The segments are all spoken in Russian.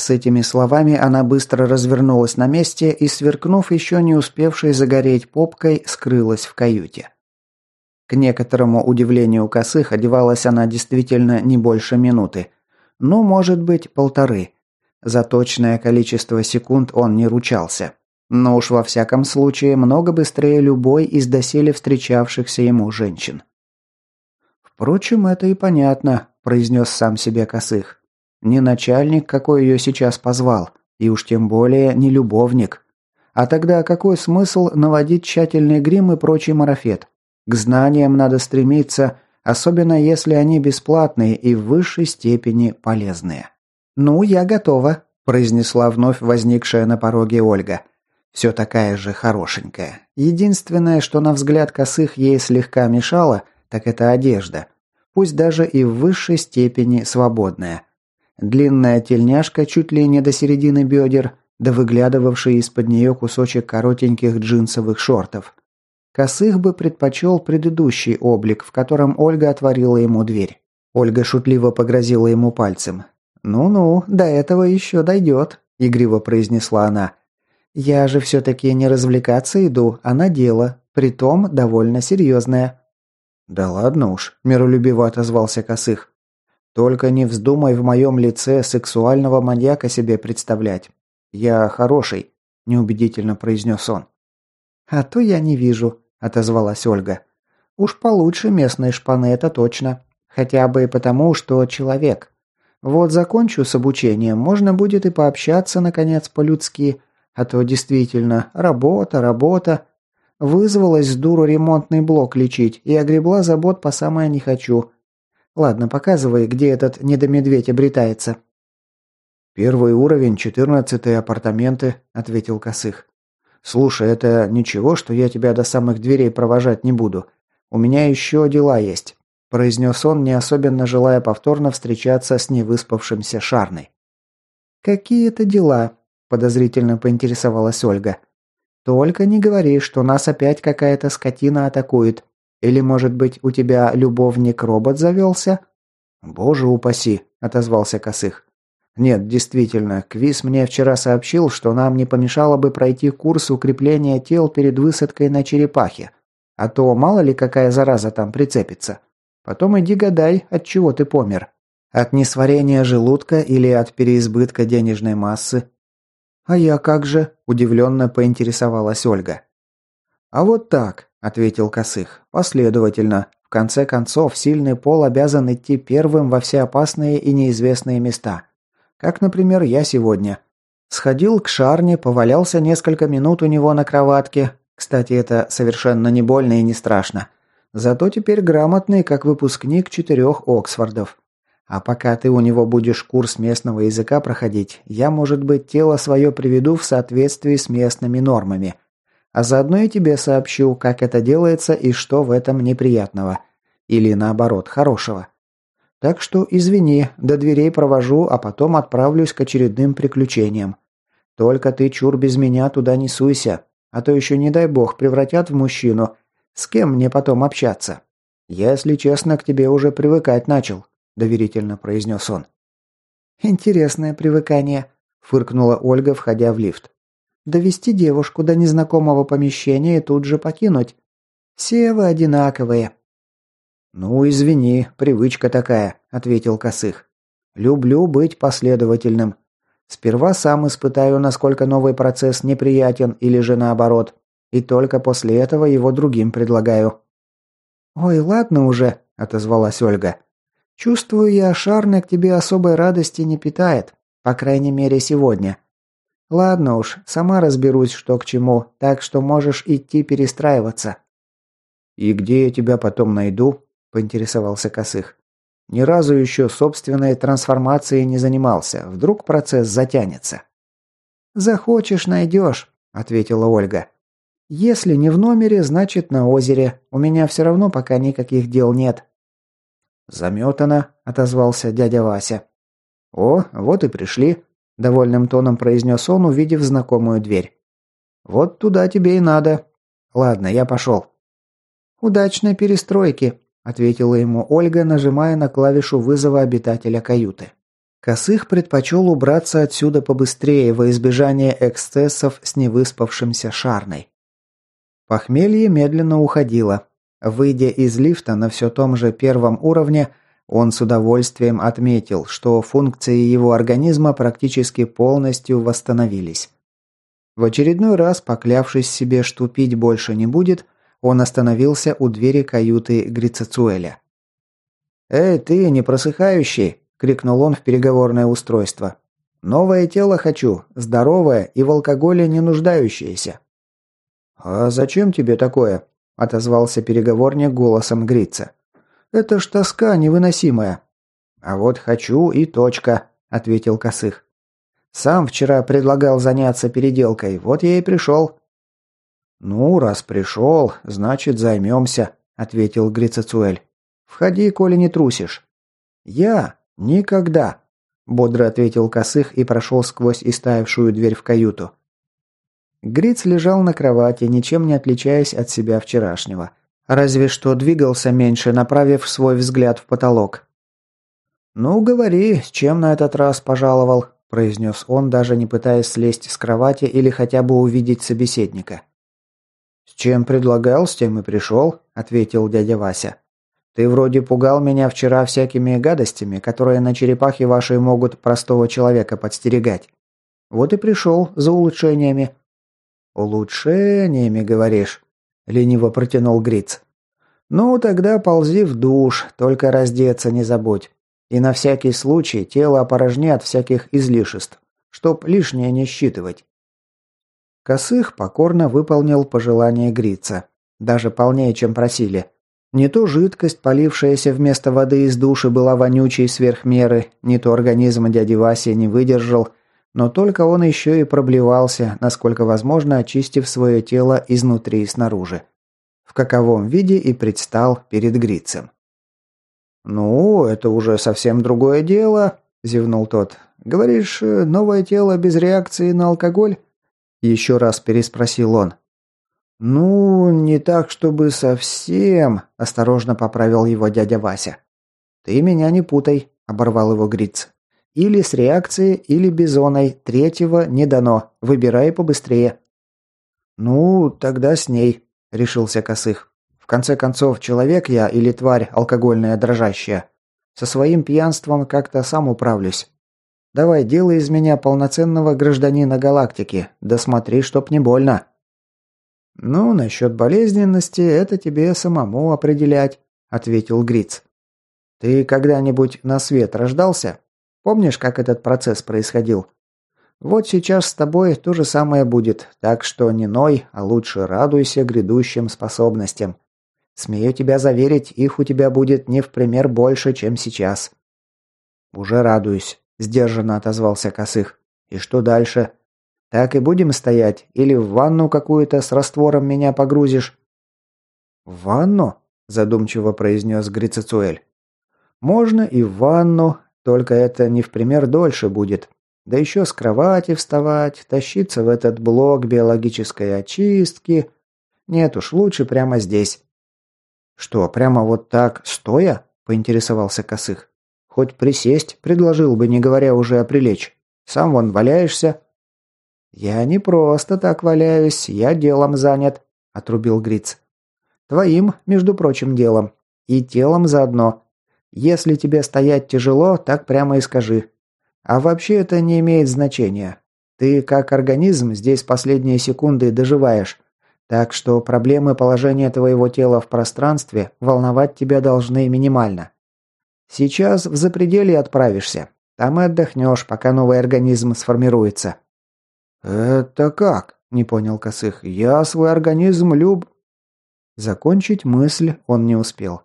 С этими словами она быстро развернулась на месте и, сверкнув еще не успевшей загореть попкой, скрылась в каюте. К некоторому удивлению косых одевалась она действительно не больше минуты. Ну, может быть, полторы. За точное количество секунд он не ручался. Но уж во всяком случае много быстрее любой из доселе встречавшихся ему женщин. «Впрочем, это и понятно», – произнес сам себе Косых. «Не начальник, какой ее сейчас позвал, и уж тем более не любовник. А тогда какой смысл наводить тщательный грим и прочий марафет? К знаниям надо стремиться, особенно если они бесплатные и в высшей степени полезные». «Ну, я готова», – произнесла вновь возникшая на пороге Ольга. Все такая же хорошенькая. Единственное, что на взгляд косых ей слегка мешало, так это одежда. Пусть даже и в высшей степени свободная. Длинная тельняшка чуть ли не до середины бедер, да выглядывавший из-под нее кусочек коротеньких джинсовых шортов. Косых бы предпочел предыдущий облик, в котором Ольга отворила ему дверь. Ольга шутливо погрозила ему пальцем. «Ну-ну, до этого еще дойдет», – игриво произнесла она. Я же все-таки не развлекаться иду, а на дело, притом довольно серьезное». «Да ладно уж», – миролюбиво отозвался Косых. «Только не вздумай в моем лице сексуального маньяка себе представлять. Я хороший», – неубедительно произнес он. «А то я не вижу», – отозвалась Ольга. «Уж получше местной шпаны, это точно. Хотя бы потому, что человек. Вот закончу с обучением, можно будет и пообщаться, наконец, по-людски, а то действительно, работа, работа. Вызвалась с дуру ремонтный блок лечить и огребла забот по самое не хочу. Ладно, показывай, где этот недомедведь обретается. «Первый уровень, четырнадцатые апартаменты», — ответил Косых. «Слушай, это ничего, что я тебя до самых дверей провожать не буду. У меня еще дела есть», — произнес он, не особенно желая повторно встречаться с невыспавшимся Шарной. «Какие это дела?» подозрительно поинтересовалась Ольга. Только не говори, что нас опять какая-то скотина атакует. Или, может быть, у тебя любовник-робот завелся?» «Боже упаси», – отозвался Косых. «Нет, действительно, Квиз мне вчера сообщил, что нам не помешало бы пройти курс укрепления тел перед высадкой на черепахе. А то мало ли какая зараза там прицепится. Потом иди гадай, от чего ты помер. От несварения желудка или от переизбытка денежной массы, «А я как же?» – удивленно поинтересовалась Ольга. «А вот так», – ответил Косых, – «последовательно. В конце концов, сильный пол обязан идти первым во все опасные и неизвестные места. Как, например, я сегодня. Сходил к Шарне, повалялся несколько минут у него на кроватке. Кстати, это совершенно не больно и не страшно. Зато теперь грамотный, как выпускник четырех Оксфордов. А пока ты у него будешь курс местного языка проходить, я, может быть, тело свое приведу в соответствии с местными нормами. А заодно и тебе сообщу, как это делается и что в этом неприятного. Или наоборот, хорошего. Так что извини, до дверей провожу, а потом отправлюсь к очередным приключениям. Только ты, чур, без меня туда не суйся, а то еще, не дай бог, превратят в мужчину. С кем мне потом общаться? Если честно, к тебе уже привыкать начал доверительно произнес он. «Интересное привыкание», – фыркнула Ольга, входя в лифт. «Довести девушку до незнакомого помещения и тут же покинуть. Все вы одинаковые». «Ну, извини, привычка такая», – ответил Косых. «Люблю быть последовательным. Сперва сам испытаю, насколько новый процесс неприятен или же наоборот, и только после этого его другим предлагаю». «Ой, ладно уже», – отозвалась Ольга. Чувствую я, Шарна к тебе особой радости не питает. По крайней мере, сегодня. Ладно уж, сама разберусь, что к чему, так что можешь идти перестраиваться. И где я тебя потом найду? поинтересовался Косых. Ни разу еще собственной трансформацией не занимался. Вдруг процесс затянется. Захочешь, найдешь, ответила Ольга. Если не в номере, значит на озере. У меня все равно пока никаких дел нет. «Заметано», – отозвался дядя Вася. «О, вот и пришли», – довольным тоном произнес он, увидев знакомую дверь. «Вот туда тебе и надо. Ладно, я пошел». «Удачной перестройки», – ответила ему Ольга, нажимая на клавишу вызова обитателя каюты. Косых предпочел убраться отсюда побыстрее во избежание эксцессов с невыспавшимся Шарной. Похмелье медленно уходило. Выйдя из лифта на все том же первом уровне, он с удовольствием отметил, что функции его организма практически полностью восстановились. В очередной раз, поклявшись себе, что пить больше не будет, он остановился у двери каюты Грицацуэля. «Эй, ты, не просыхающий!» крикнул он в переговорное устройство. Новое тело хочу, здоровое и в алкоголе не нуждающееся. А зачем тебе такое? отозвался переговорник голосом Грица. Это ж тоска невыносимая. А вот хочу и точка, ответил Косых. Сам вчера предлагал заняться переделкой, вот я и пришел». «Ну, раз пришел, значит, займемся», — ответил Грицацуэль. «Входи, коли не трусишь». «Я? «Никогда!» – бодро ответил Косых и прошел сквозь истаявшую дверь в каюту. Гриц лежал на кровати, ничем не отличаясь от себя вчерашнего. Разве что двигался меньше, направив свой взгляд в потолок. «Ну, говори, чем на этот раз пожаловал?» – произнес он, даже не пытаясь слезть с кровати или хотя бы увидеть собеседника. «С чем предлагал, с тем и пришел», – ответил дядя Вася. Ты вроде пугал меня вчера всякими гадостями, которые на черепахе вашей могут простого человека подстерегать. Вот и пришел за улучшениями». «Улучшениями, говоришь?» – лениво протянул Гриц. «Ну, тогда ползи в душ, только раздеться не забудь. И на всякий случай тело опорожни от всяких излишеств, чтоб лишнее не считывать». Косых покорно выполнил пожелание Грица. Даже полнее, чем просили – не то жидкость, полившаяся вместо воды из души, была вонючей сверх меры, не то организм дяди Васи не выдержал, но только он еще и проблевался, насколько возможно, очистив свое тело изнутри и снаружи. В каковом виде и предстал перед Грицем. «Ну, это уже совсем другое дело», – зевнул тот. «Говоришь, новое тело без реакции на алкоголь?» Еще раз переспросил он. «Ну, не так, чтобы совсем», – осторожно поправил его дядя Вася. «Ты меня не путай», – оборвал его Гриц. «Или с реакцией, или бизоной. Третьего не дано. Выбирай побыстрее». «Ну, тогда с ней», – решился Косых. «В конце концов, человек я или тварь алкогольная дрожащая. Со своим пьянством как-то сам управлюсь. Давай, делай из меня полноценного гражданина галактики. Да смотри, чтоб не больно». «Ну, насчет болезненности это тебе самому определять», – ответил Гриц. «Ты когда-нибудь на свет рождался? Помнишь, как этот процесс происходил? Вот сейчас с тобой то же самое будет, так что не ной, а лучше радуйся грядущим способностям. Смею тебя заверить, их у тебя будет не в пример больше, чем сейчас». «Уже радуюсь», – сдержанно отозвался Косых. «И что дальше?» Так и будем стоять? Или в ванну какую-то с раствором меня погрузишь?» «В ванну?» – задумчиво произнес Грицецуэль. «Можно и в ванну, только это не в пример дольше будет. Да еще с кровати вставать, тащиться в этот блок биологической очистки. Нет уж, лучше прямо здесь». «Что, прямо вот так, стоя?» – поинтересовался Косых. «Хоть присесть, предложил бы, не говоря уже о прилечь. Сам вон валяешься, «Я не просто так валяюсь, я делом занят», – отрубил Гриц. «Твоим, между прочим, делом. И телом заодно. Если тебе стоять тяжело, так прямо и скажи. А вообще это не имеет значения. Ты, как организм, здесь последние секунды доживаешь. Так что проблемы положения твоего тела в пространстве волновать тебя должны минимально. Сейчас в запределье отправишься. Там и отдохнешь, пока новый организм сформируется. «Это как?» – не понял Косых. «Я свой организм люб...» Закончить мысль он не успел.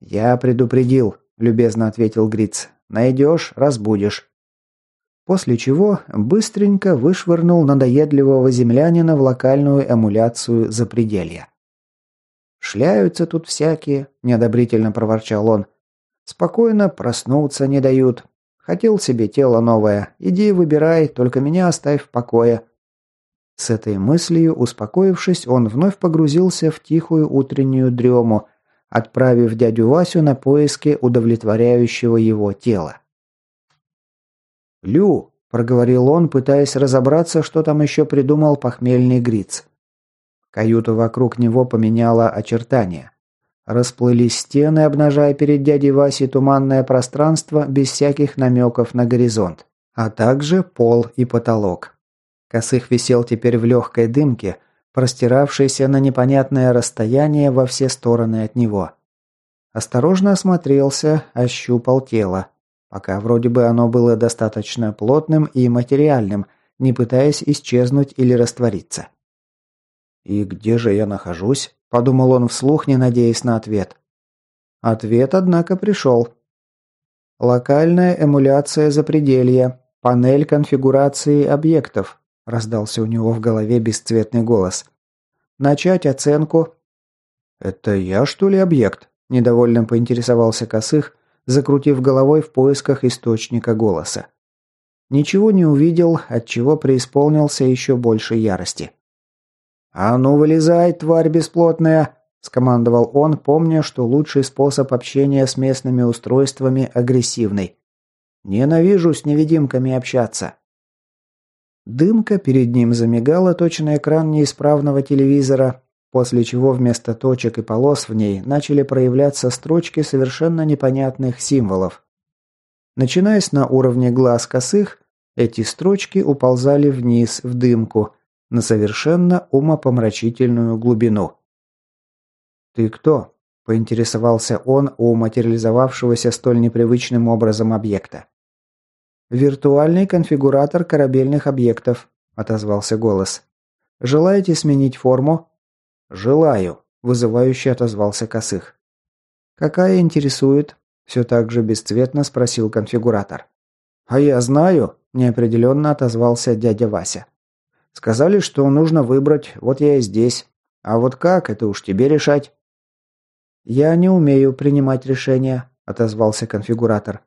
«Я предупредил», – любезно ответил Гриц. «Найдешь – разбудишь». После чего быстренько вышвырнул надоедливого землянина в локальную эмуляцию запределья. «Шляются тут всякие», – неодобрительно проворчал он. «Спокойно проснуться не дают. Хотел себе тело новое. Иди выбирай, только меня оставь в покое». С этой мыслью, успокоившись, он вновь погрузился в тихую утреннюю дрему, отправив дядю Васю на поиски удовлетворяющего его тела. «Лю!» – проговорил он, пытаясь разобраться, что там еще придумал похмельный Гриц. Каюту вокруг него поменяла очертания. Расплылись стены, обнажая перед дядей Васей туманное пространство без всяких намеков на горизонт, а также пол и потолок. Косых висел теперь в легкой дымке, простиравшейся на непонятное расстояние во все стороны от него. Осторожно осмотрелся, ощупал тело. Пока вроде бы оно было достаточно плотным и материальным, не пытаясь исчезнуть или раствориться. «И где же я нахожусь?» – подумал он вслух, не надеясь на ответ. Ответ, однако, пришел. «Локальная эмуляция запределья. Панель конфигурации объектов», – раздался у него в голове бесцветный голос. «Начать оценку». «Это я, что ли, объект?» – недовольно поинтересовался Косых, закрутив головой в поисках источника голоса. Ничего не увидел, отчего преисполнился еще больше ярости. «А ну, вылезай, тварь бесплотная!» – скомандовал он, помня, что лучший способ общения с местными устройствами – агрессивный. «Ненавижу с невидимками общаться». Дымка перед ним замигала точно экран неисправного телевизора, после чего вместо точек и полос в ней начали проявляться строчки совершенно непонятных символов. Начинаясь на уровне глаз косых, эти строчки уползали вниз в дымку – на совершенно умопомрачительную глубину. «Ты кто?» – поинтересовался он у материализовавшегося столь непривычным образом объекта. «Виртуальный конфигуратор корабельных объектов», – отозвался голос. «Желаете сменить форму?» «Желаю», – вызывающе отозвался Косых. «Какая интересует?» – все так же бесцветно спросил конфигуратор. «А я знаю», – неопределенно отозвался дядя Вася. Сказали, что нужно выбрать, вот я и здесь. А вот как, это уж тебе решать». «Я не умею принимать решения», – отозвался конфигуратор.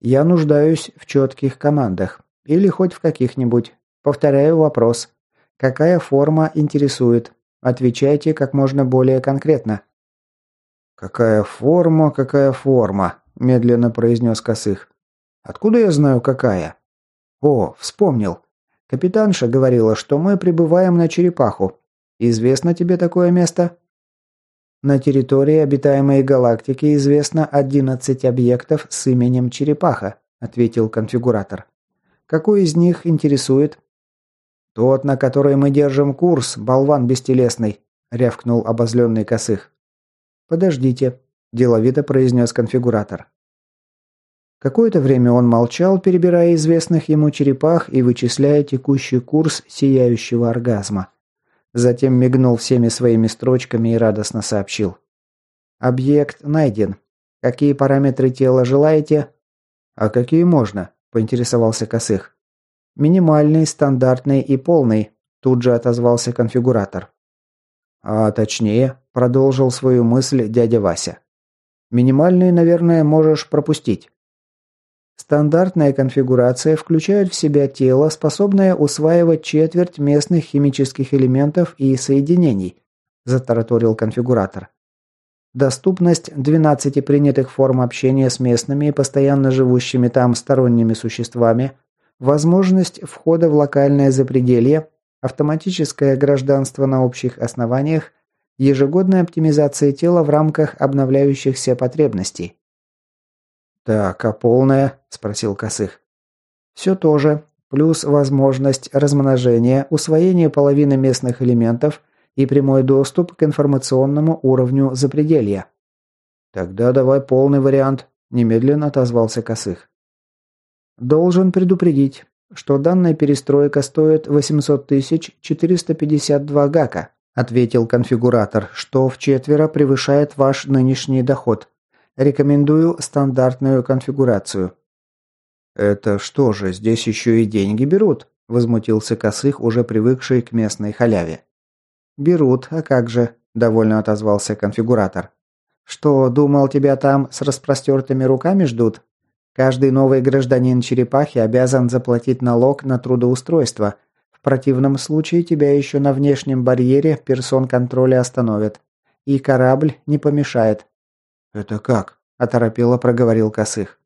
«Я нуждаюсь в четких командах. Или хоть в каких-нибудь. Повторяю вопрос. Какая форма интересует? Отвечайте как можно более конкретно». «Какая форма, какая форма?» – медленно произнес Косых. «Откуда я знаю, какая?» «О, вспомнил. Капитанша говорила, что мы прибываем на Черепаху. Известно тебе такое место? На территории обитаемой галактики известно 11 объектов с именем Черепаха, ответил конфигуратор. Какой из них интересует? Тот, на который мы держим курс, болван бестелесный, рявкнул обозленный косых. Подождите, деловито произнес конфигуратор. Какое-то время он молчал, перебирая известных ему черепах и вычисляя текущий курс сияющего оргазма. Затем мигнул всеми своими строчками и радостно сообщил. «Объект найден. Какие параметры тела желаете?» «А какие можно?» – поинтересовался Косых. «Минимальный, стандартный и полный», – тут же отозвался конфигуратор. «А точнее», – продолжил свою мысль дядя Вася. «Минимальный, наверное, можешь пропустить». Стандартная конфигурация включает в себя тело, способное усваивать четверть местных химических элементов и соединений, затараторил конфигуратор. Доступность 12 принятых форм общения с местными и постоянно живущими там сторонними существами, возможность входа в локальное запределье, автоматическое гражданство на общих основаниях, ежегодная оптимизация тела в рамках обновляющихся потребностей. «Так, а полная?» – спросил Косых. «Все то же. Плюс возможность размножения, усвоение половины местных элементов и прямой доступ к информационному уровню запределья». «Тогда давай полный вариант», – немедленно отозвался Косых. «Должен предупредить, что данная перестройка стоит 800 452 гака», – ответил конфигуратор, что в четверо превышает ваш нынешний доход. Рекомендую стандартную конфигурацию». «Это что же, здесь еще и деньги берут?» – возмутился Косых, уже привыкший к местной халяве. «Берут, а как же?» – довольно отозвался конфигуратор. «Что, думал, тебя там с распростертыми руками ждут? Каждый новый гражданин черепахи обязан заплатить налог на трудоустройство. В противном случае тебя еще на внешнем барьере персон контроля остановят. И корабль не помешает. «Это как?» – оторопело проговорил Косых.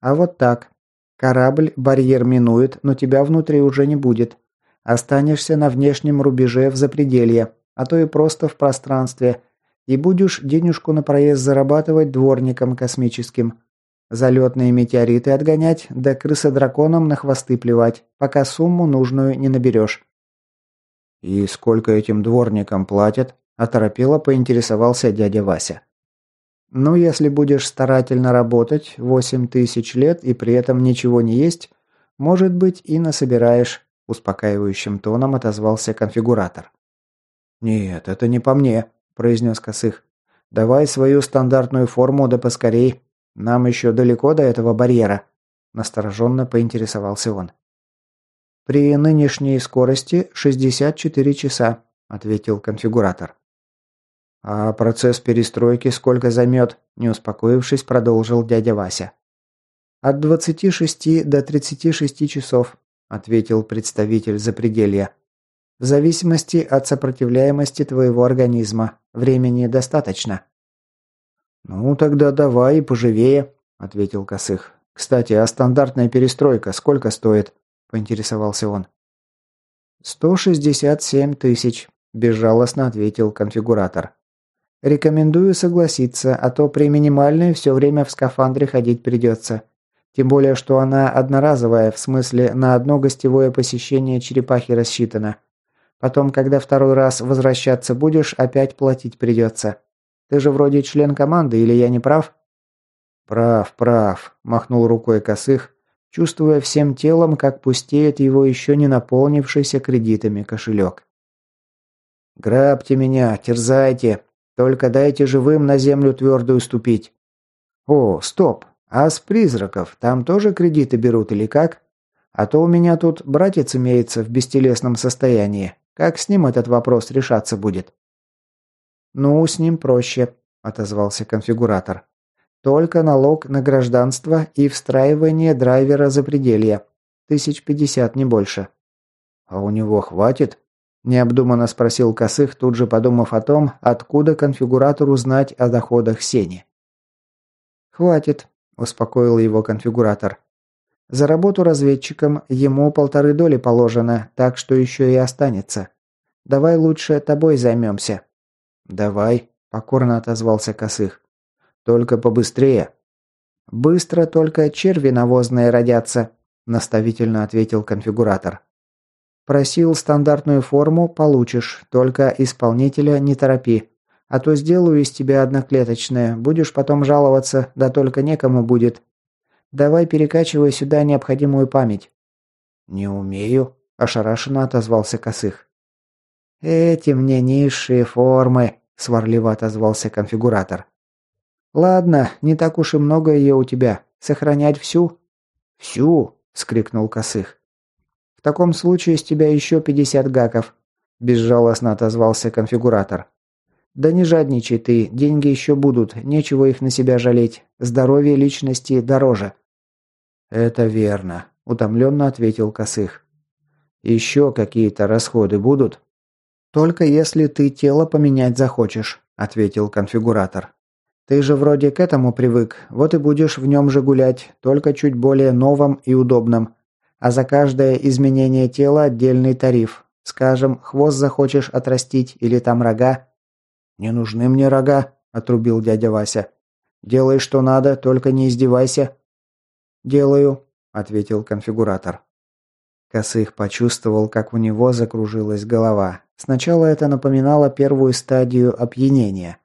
«А вот так. Корабль барьер минует, но тебя внутри уже не будет. Останешься на внешнем рубеже в запределье, а то и просто в пространстве, и будешь денежку на проезд зарабатывать дворником космическим. Залетные метеориты отгонять, да крысы-драконам на хвосты плевать, пока сумму нужную не наберешь. «И сколько этим дворникам платят?» – оторопело поинтересовался дядя Вася. «Ну, если будешь старательно работать восемь тысяч лет и при этом ничего не есть, может быть, и насобираешь», – успокаивающим тоном отозвался конфигуратор. «Нет, это не по мне», – произнес Косых. «Давай свою стандартную форму да поскорей, нам еще далеко до этого барьера?» Настороженно поинтересовался он. «При нынешней скорости 64 часа», – ответил конфигуратор. «А процесс перестройки сколько займет?» – не успокоившись, продолжил дядя Вася. «От 26 до 36 часов», – ответил представитель запределья. «В зависимости от сопротивляемости твоего организма. Времени достаточно». «Ну, тогда давай поживее», – ответил Косых. «Кстати, а стандартная перестройка сколько стоит?» – поинтересовался он. «Сто шестьдесят семь тысяч», – безжалостно ответил конфигуратор. «Рекомендую согласиться, а то при минимальной все время в скафандре ходить придется. Тем более, что она одноразовая, в смысле на одно гостевое посещение черепахи рассчитана. Потом, когда второй раз возвращаться будешь, опять платить придется. Ты же вроде член команды, или я не прав?» «Прав, прав», – махнул рукой Косых, чувствуя всем телом, как пустеет его еще не наполнившийся кредитами кошелек. «Грабьте меня, терзайте, только дайте живым на землю твердую ступить». «О, стоп, а с призраков там тоже кредиты берут или как? А то у меня тут братец имеется в бестелесном состоянии. Как с ним этот вопрос решаться будет?» «Ну, с ним проще», – отозвался конфигуратор. «Только налог на гражданство и встраивание драйвера за пределья. Тысяч пятьдесят, не больше». «А у него хватит?» – необдуманно спросил Косых, тут же подумав о том, откуда конфигуратору знать о доходах Сени. «Хватит», – успокоил его конфигуратор. «За работу разведчиком ему полторы доли положено, так что еще и останется. Давай лучше тобой займемся». «Давай», – покорно отозвался Косых. «Только побыстрее». «Быстро только черви навозные родятся», – наставительно ответил конфигуратор. «Просил стандартную форму – получишь, только исполнителя не торопи. А то сделаю из тебя одноклеточное, будешь потом жаловаться, да только некому будет. Давай перекачивай сюда необходимую память». «Не умею», – ошарашенно отозвался Косых. «Эти мне низшие формы», – сварливо отозвался конфигуратор. «Ладно, не так уж и много ее у тебя. Сохранять всю?» «Всю?» – скрикнул Косых. «В таком случае с тебя еще пятьдесят гаков», – безжалостно отозвался конфигуратор. «Да не жадничай ты, деньги еще будут, нечего их на себя жалеть. Здоровье личности дороже». «Это верно», – утомленно ответил Косых. «Еще какие-то расходы будут?» «Только если ты тело поменять захочешь», – ответил конфигуратор. «Ты же вроде к этому привык, вот и будешь в нем же гулять, только чуть более новым и удобным. А за каждое изменение тела отдельный тариф. Скажем, хвост захочешь отрастить или там рога». «Не нужны мне рога», – отрубил дядя Вася. «Делай, что надо, только не издевайся». «Делаю», – ответил конфигуратор. Косых почувствовал, как у него закружилась голова. Сначала это напоминало первую стадию опьянения.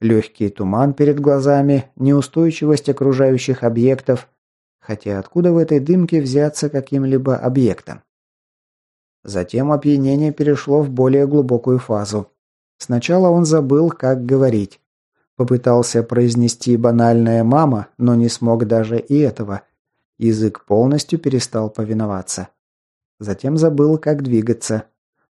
Легкий туман перед глазами, неустойчивость окружающих объектов. Хотя откуда в этой дымке взяться каким-либо объектом? Затем опьянение перешло в более глубокую фазу. Сначала он забыл, как говорить. Попытался произнести банальное «мама», но не смог даже и этого. Язык полностью перестал повиноваться. Затем забыл, как двигаться.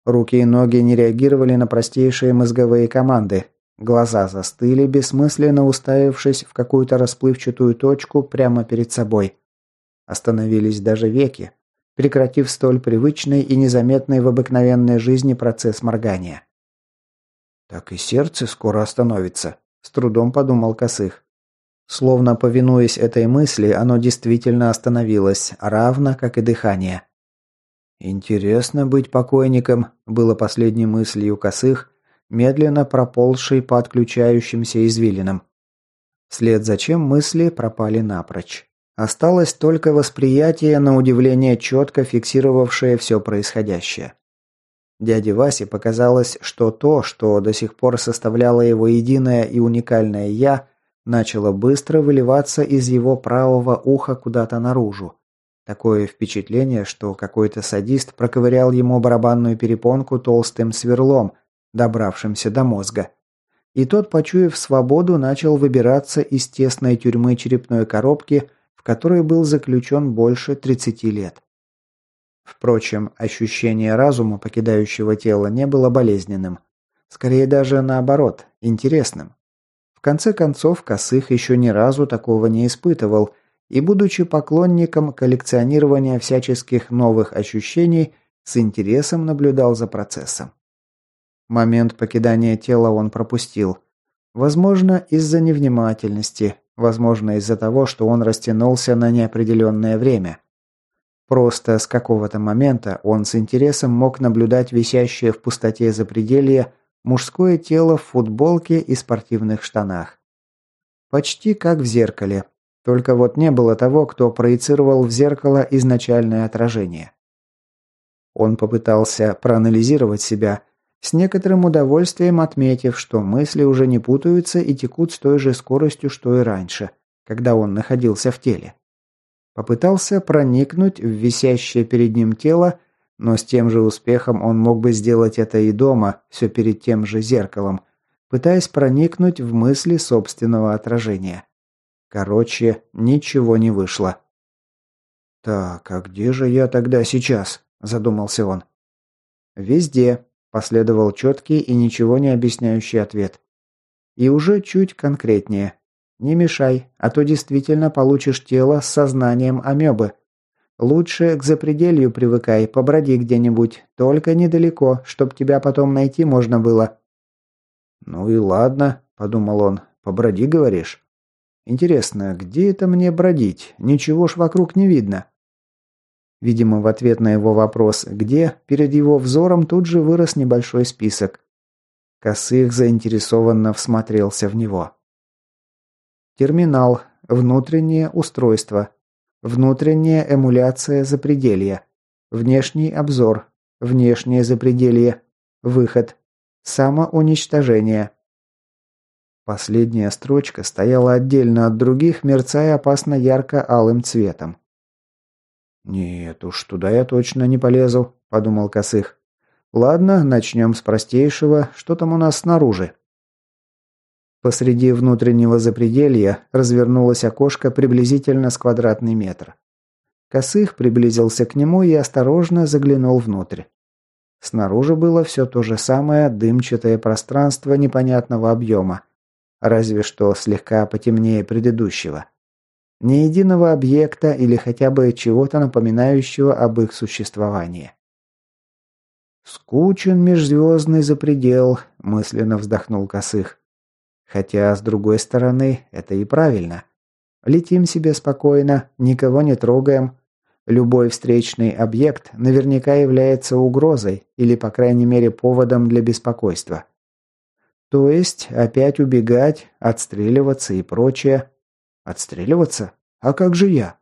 Руки и ноги не реагировали на простейшие мозговые команды. Глаза застыли, бессмысленно уставившись в какую-то расплывчатую точку прямо перед собой. Остановились даже веки, прекратив столь привычный и незаметный в обыкновенной жизни процесс моргания. «Так и сердце скоро остановится», – с трудом подумал Косых. Словно повинуясь этой мысли, оно действительно остановилось, равно как и дыхание. «Интересно быть покойником», – было последней мыслью косых, медленно проползшей по отключающимся извилинам. Вслед за чем мысли пропали напрочь. Осталось только восприятие, на удивление четко фиксировавшее все происходящее. Дяде Васе показалось, что то, что до сих пор составляло его единое и уникальное «я», начало быстро выливаться из его правого уха куда-то наружу. Такое впечатление, что какой-то садист проковырял ему барабанную перепонку толстым сверлом, добравшимся до мозга. И тот, почуяв свободу, начал выбираться из тесной тюрьмы черепной коробки, в которой был заключен больше 30 лет. Впрочем, ощущение разума, покидающего тело, не было болезненным. Скорее даже наоборот, интересным. В конце концов, Косых еще ни разу такого не испытывал, и, будучи поклонником коллекционирования всяческих новых ощущений, с интересом наблюдал за процессом. Момент покидания тела он пропустил. Возможно, из-за невнимательности, возможно, из-за того, что он растянулся на неопределенное время. Просто с какого-то момента он с интересом мог наблюдать висящее в пустоте запределье Мужское тело в футболке и спортивных штанах. Почти как в зеркале. Только вот не было того, кто проецировал в зеркало изначальное отражение. Он попытался проанализировать себя, с некоторым удовольствием отметив, что мысли уже не путаются и текут с той же скоростью, что и раньше, когда он находился в теле. Попытался проникнуть в висящее перед ним тело но с тем же успехом он мог бы сделать это и дома, все перед тем же зеркалом, пытаясь проникнуть в мысли собственного отражения. Короче, ничего не вышло. «Так, а где же я тогда сейчас?» – задумался он. «Везде», – последовал четкий и ничего не объясняющий ответ. «И уже чуть конкретнее. Не мешай, а то действительно получишь тело с сознанием амебы. Лучше к запределью привыкай, поброди где-нибудь, только недалеко, чтоб тебя потом найти можно было». «Ну и ладно», – подумал он, – «поброди, говоришь?» «Интересно, где это мне бродить? Ничего ж вокруг не видно». Видимо, в ответ на его вопрос «где?» перед его взором тут же вырос небольшой список. Косых заинтересованно всмотрелся в него. Терминал. Внутреннее устройство. Внутренняя эмуляция запределья. Внешний обзор. Внешнее запределье. Выход. Самоуничтожение. Последняя строчка стояла отдельно от других, мерцая опасно ярко-алым цветом. «Нет уж, туда я точно не полезу», – подумал Косых. «Ладно, начнем с простейшего. Что там у нас снаружи?» Посреди внутреннего запределья развернулось окошко приблизительно с квадратный метр. Косых приблизился к нему и осторожно заглянул внутрь. Снаружи было все то же самое дымчатое пространство непонятного объема, разве что слегка потемнее предыдущего. Ни единого объекта или хотя бы чего-то напоминающего об их существовании. «Скучен межзвездный запредел», – мысленно вздохнул Косых. Хотя, с другой стороны, это и правильно. Летим себе спокойно, никого не трогаем. Любой встречный объект наверняка является угрозой или, по крайней мере, поводом для беспокойства. То есть, опять убегать, отстреливаться и прочее. Отстреливаться? А как же я?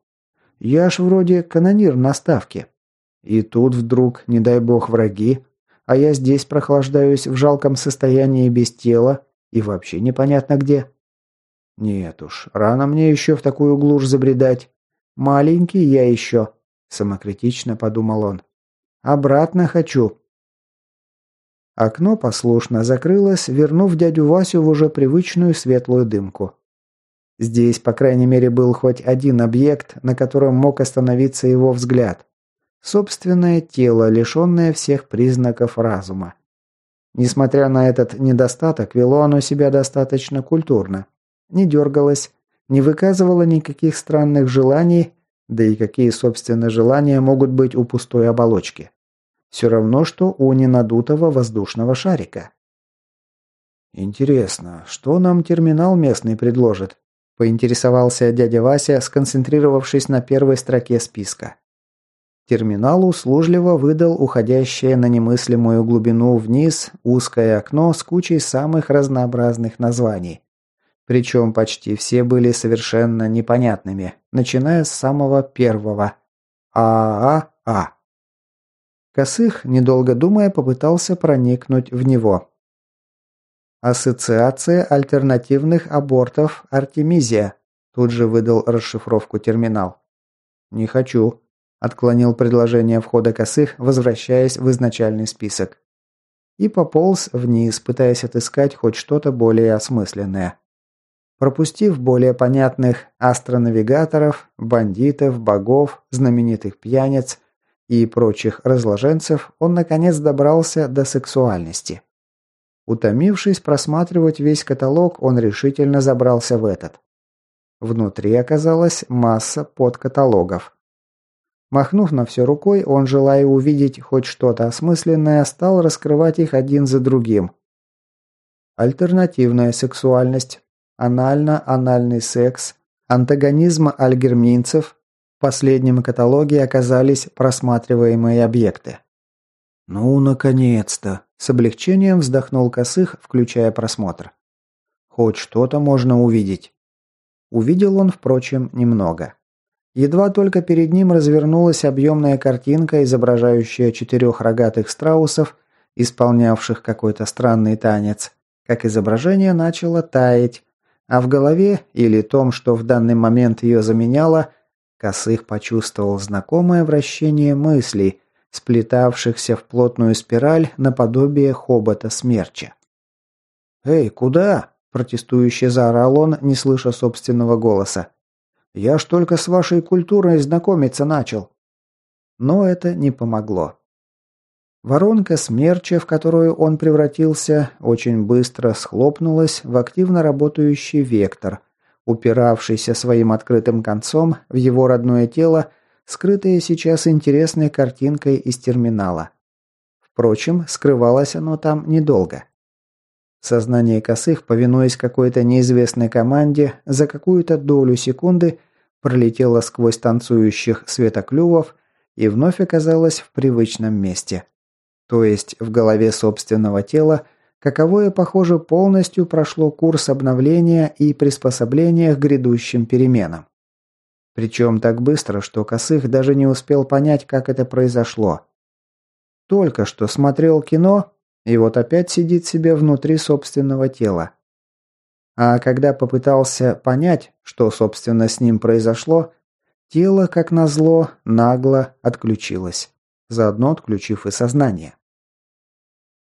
Я ж вроде канонир на ставке. И тут вдруг, не дай бог, враги, а я здесь прохлаждаюсь в жалком состоянии без тела, и вообще непонятно где. Нет уж, рано мне еще в такую глушь забредать. Маленький я еще, самокритично подумал он. Обратно хочу. Окно послушно закрылось, вернув дядю Васю в уже привычную светлую дымку. Здесь, по крайней мере, был хоть один объект, на котором мог остановиться его взгляд. Собственное тело, лишенное всех признаков разума. Несмотря на этот недостаток, вело оно себя достаточно культурно. Не дергалось, не выказывало никаких странных желаний, да и какие, собственно, желания могут быть у пустой оболочки. Все равно, что у ненадутого воздушного шарика. Интересно, что нам терминал местный предложит? Поинтересовался дядя Вася, сконцентрировавшись на первой строке списка. Терминал услужливо выдал уходящее на немыслимую глубину вниз узкое окно с кучей самых разнообразных названий. Причем почти все были совершенно непонятными, начиная с самого первого ААА. Косых, недолго думая, попытался проникнуть в него. Ассоциация альтернативных абортов Артемизия. Тут же выдал расшифровку терминал. Не хочу, отклонил предложение входа косых, возвращаясь в изначальный список. И пополз вниз, пытаясь отыскать хоть что-то более осмысленное. Пропустив более понятных астронавигаторов, бандитов, богов, знаменитых пьяниц и прочих разложенцев, он наконец добрался до сексуальности. Утомившись просматривать весь каталог, он решительно забрался в этот. Внутри оказалась масса подкаталогов. Махнув на все рукой, он, желая увидеть хоть что-то осмысленное, стал раскрывать их один за другим. Альтернативная сексуальность, анально-анальный секс, антагонизм альгерминцев. В последнем каталоге оказались просматриваемые объекты. «Ну, наконец-то!» – с облегчением вздохнул Косых, включая просмотр. «Хоть что-то можно увидеть». Увидел он, впрочем, немного. Едва только перед ним развернулась объемная картинка, изображающая четырех рогатых страусов, исполнявших какой-то странный танец, как изображение начало таять, а в голове, или том, что в данный момент ее заменяло, Косых почувствовал знакомое вращение мыслей, сплетавшихся в плотную спираль наподобие хобота смерча. «Эй, куда?» – протестующе заорал он, не слыша собственного голоса. Я ж только с вашей культурой знакомиться начал. Но это не помогло. Воронка смерча, в которую он превратился, очень быстро схлопнулась в активно работающий вектор, упиравшийся своим открытым концом в его родное тело, скрытое сейчас интересной картинкой из терминала. Впрочем, скрывалось оно там недолго. Сознание косых, повинуясь какой-то неизвестной команде, за какую-то долю секунды пролетело сквозь танцующих светоклювов и вновь оказалось в привычном месте. То есть в голове собственного тела, каковое, похоже, полностью прошло курс обновления и приспособления к грядущим переменам. Причем так быстро, что Косых даже не успел понять, как это произошло. Только что смотрел кино, и вот опять сидит себе внутри собственного тела. А когда попытался понять, что, собственно, с ним произошло, тело, как назло, нагло отключилось, заодно отключив и сознание.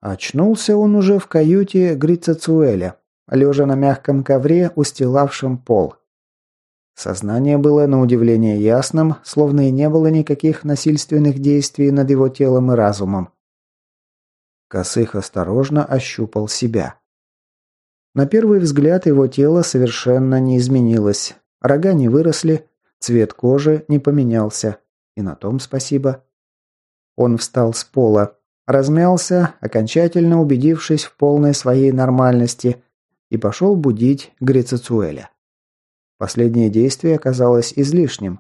Очнулся он уже в каюте Грицацуэля, лежа на мягком ковре, устилавшем пол. Сознание было на удивление ясным, словно и не было никаких насильственных действий над его телом и разумом. Косых осторожно ощупал себя. На первый взгляд его тело совершенно не изменилось. Рога не выросли, цвет кожи не поменялся. И на том спасибо. Он встал с пола, размялся, окончательно убедившись в полной своей нормальности, и пошел будить Грицецуэля. Последнее действие оказалось излишним.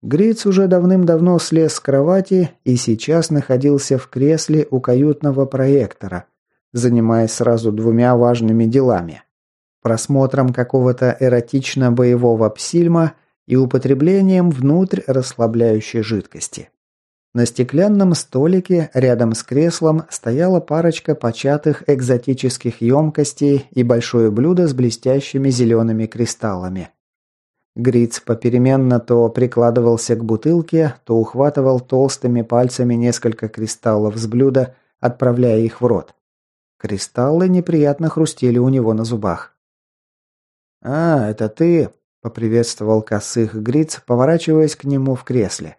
Гриц уже давным-давно слез с кровати и сейчас находился в кресле у каютного проектора – занимаясь сразу двумя важными делами. Просмотром какого-то эротично-боевого псильма и употреблением внутрь расслабляющей жидкости. На стеклянном столике рядом с креслом стояла парочка початых экзотических емкостей и большое блюдо с блестящими зелеными кристаллами. Гриц попеременно то прикладывался к бутылке, то ухватывал толстыми пальцами несколько кристаллов с блюда, отправляя их в рот. Кристаллы неприятно хрустели у него на зубах. «А, это ты?» – поприветствовал косых Гриц, поворачиваясь к нему в кресле.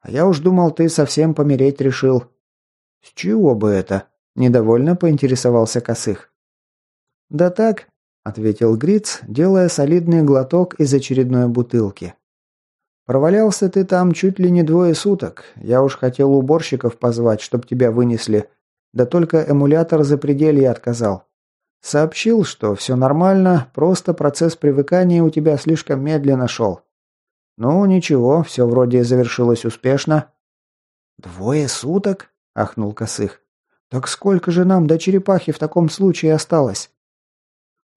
«А я уж думал, ты совсем помереть решил». «С чего бы это?» – недовольно поинтересовался косых. «Да так», – ответил Гриц, делая солидный глоток из очередной бутылки. «Провалялся ты там чуть ли не двое суток. Я уж хотел уборщиков позвать, чтоб тебя вынесли, да только эмулятор запределье отказал. Сообщил, что все нормально, просто процесс привыкания у тебя слишком медленно шел. Ну, ничего, все вроде завершилось успешно. «Двое суток?» – ахнул Косых. «Так сколько же нам до черепахи в таком случае осталось?»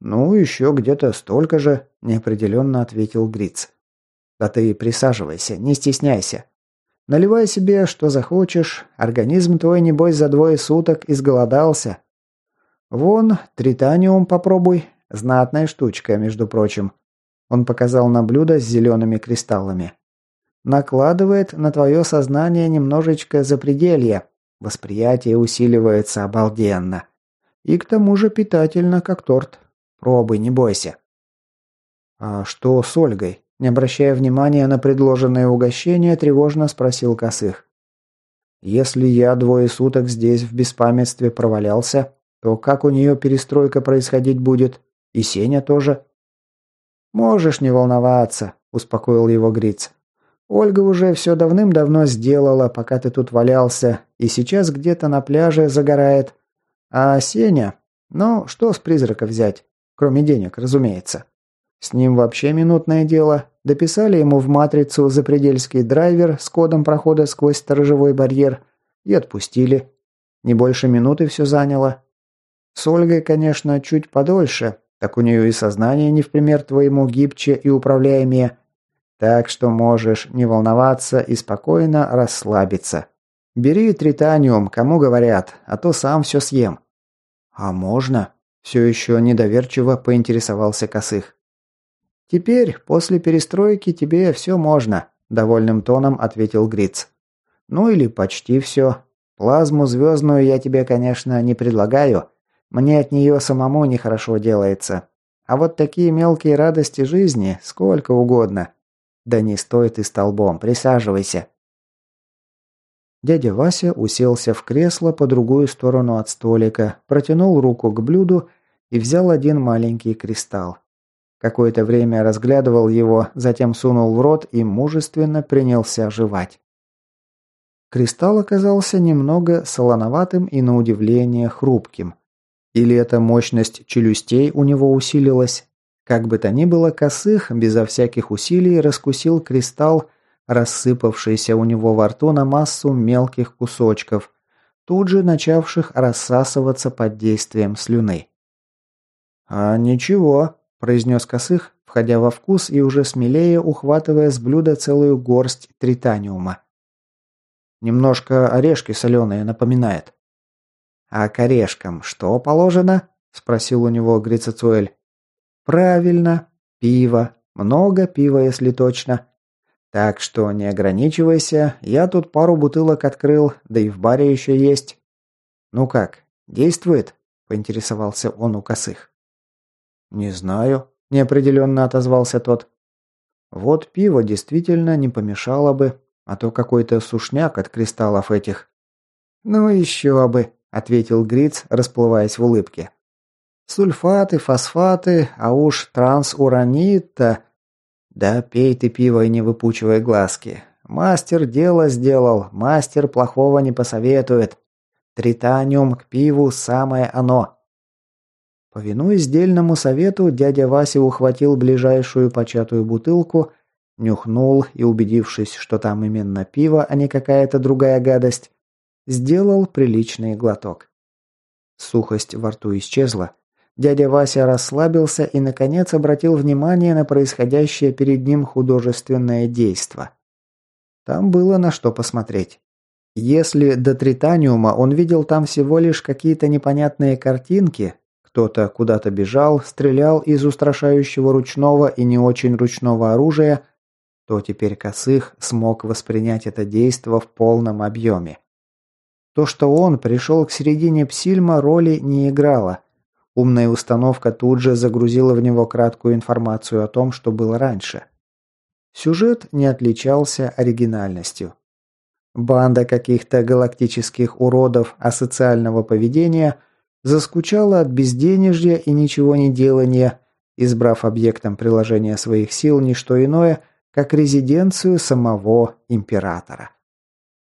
«Ну, еще где-то столько же», – неопределенно ответил Гриц. «Да ты присаживайся, не стесняйся. Наливай себе, что захочешь. Организм твой, небось, за двое суток изголодался. Вон, тританиум попробуй. Знатная штучка, между прочим». Он показал на блюдо с зелеными кристаллами. «Накладывает на твое сознание немножечко запределья. Восприятие усиливается обалденно. И к тому же питательно, как торт. Пробуй, не бойся». «А что с Ольгой?» Не обращая внимания на предложенное угощение, тревожно спросил Косых. «Если я двое суток здесь в беспамятстве провалялся, то как у нее перестройка происходить будет? И Сеня тоже?» «Можешь не волноваться», – успокоил его Гриц. «Ольга уже все давным-давно сделала, пока ты тут валялся, и сейчас где-то на пляже загорает. А Сеня? Ну, что с призрака взять? Кроме денег, разумеется. С ним вообще минутное дело. Дописали ему в матрицу запредельский драйвер с кодом прохода сквозь сторожевой барьер и отпустили. Не больше минуты все заняло. С Ольгой, конечно, чуть подольше, так у нее и сознание не в пример твоему гибче и управляемее. Так что можешь не волноваться и спокойно расслабиться. Бери тританиум, кому говорят, а то сам все съем. А можно? Все еще недоверчиво поинтересовался Косых. «Теперь, после перестройки, тебе все можно», – довольным тоном ответил Гриц. «Ну или почти все. Плазму звездную я тебе, конечно, не предлагаю. Мне от нее самому нехорошо делается. А вот такие мелкие радости жизни сколько угодно. Да не стоит и столбом, присаживайся». Дядя Вася уселся в кресло по другую сторону от столика, протянул руку к блюду и взял один маленький кристалл. Какое-то время разглядывал его, затем сунул в рот и мужественно принялся жевать. Кристалл оказался немного солоноватым и, на удивление, хрупким. Или эта мощность челюстей у него усилилась? Как бы то ни было, косых, безо всяких усилий, раскусил кристалл, рассыпавшийся у него во рту на массу мелких кусочков, тут же начавших рассасываться под действием слюны. «А ничего», произнес Косых, входя во вкус и уже смелее ухватывая с блюда целую горсть тританиума. Немножко орешки соленые напоминает. «А к орешкам что положено?» – спросил у него Грицецуэль. «Правильно. Пиво. Много пива, если точно. Так что не ограничивайся, я тут пару бутылок открыл, да и в баре еще есть». «Ну как, действует?» – поинтересовался он у Косых. «Не знаю», – неопределенно отозвался тот. «Вот пиво действительно не помешало бы, а то какой-то сушняк от кристаллов этих». «Ну еще бы», – ответил Гриц, расплываясь в улыбке. «Сульфаты, фосфаты, а уж трансуранит-то...» «Да пей ты пиво и не выпучивай глазки. Мастер дело сделал, мастер плохого не посоветует. Тританиум к пиву самое оно». Повинуясь дельному совету, дядя Вася ухватил ближайшую початую бутылку, нюхнул и, убедившись, что там именно пиво, а не какая-то другая гадость, сделал приличный глоток. Сухость во рту исчезла. Дядя Вася расслабился и, наконец, обратил внимание на происходящее перед ним художественное действо. Там было на что посмотреть. Если до Тританиума он видел там всего лишь какие-то непонятные картинки, кто-то куда-то бежал, стрелял из устрашающего ручного и не очень ручного оружия, то теперь Косых смог воспринять это действо в полном объеме. То, что он пришел к середине Псильма, роли не играло. Умная установка тут же загрузила в него краткую информацию о том, что было раньше. Сюжет не отличался оригинальностью. Банда каких-то галактических уродов асоциального поведения – Заскучала от безденежья и ничего не делания, избрав объектом приложения своих сил не что иное, как резиденцию самого императора.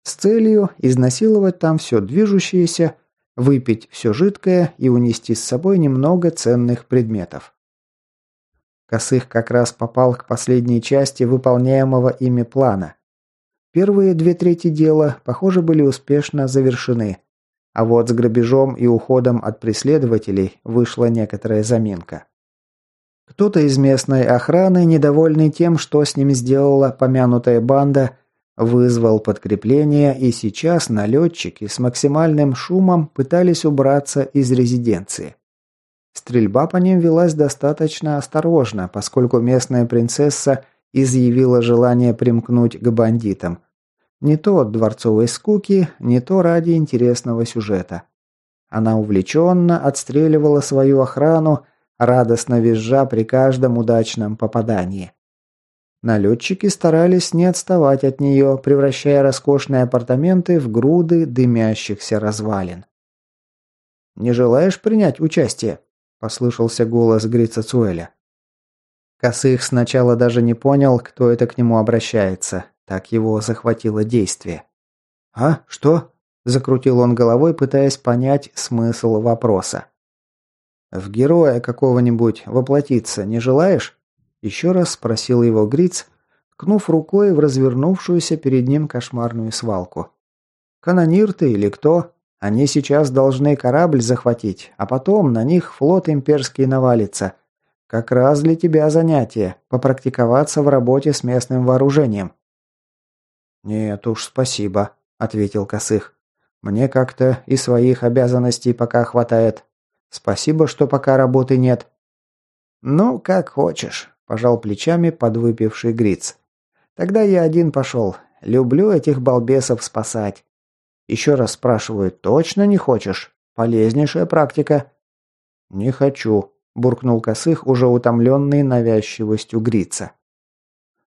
С целью изнасиловать там все движущееся выпить все жидкое и унести с собой немного ценных предметов. Косых как раз попал к последней части выполняемого ими плана. Первые две трети дела, похоже, были успешно завершены. А вот с грабежом и уходом от преследователей вышла некоторая заминка. Кто-то из местной охраны, недовольный тем, что с ним сделала помянутая банда, вызвал подкрепление, и сейчас налетчики с максимальным шумом пытались убраться из резиденции. Стрельба по ним велась достаточно осторожно, поскольку местная принцесса изъявила желание примкнуть к бандитам. Не то от дворцовой скуки, не то ради интересного сюжета. Она увлеченно отстреливала свою охрану, радостно визжа при каждом удачном попадании. Налетчики старались не отставать от нее, превращая роскошные апартаменты в груды дымящихся развалин. «Не желаешь принять участие?» – послышался голос Грица Цуэля. Косых сначала даже не понял, кто это к нему обращается. Так его захватило действие. «А? Что?» – закрутил он головой, пытаясь понять смысл вопроса. «В героя какого-нибудь воплотиться не желаешь?» Еще раз спросил его Гриц, ткнув рукой в развернувшуюся перед ним кошмарную свалку. «Канонир ты или кто? Они сейчас должны корабль захватить, а потом на них флот имперский навалится. Как раз для тебя занятие – попрактиковаться в работе с местным вооружением». «Нет уж, спасибо», – ответил Косых. «Мне как-то и своих обязанностей пока хватает. Спасибо, что пока работы нет». «Ну, как хочешь», – пожал плечами подвыпивший Гриц. «Тогда я один пошел. Люблю этих балбесов спасать. Еще раз спрашиваю, точно не хочешь? Полезнейшая практика». «Не хочу», – буркнул Косых, уже утомленный навязчивостью Грица.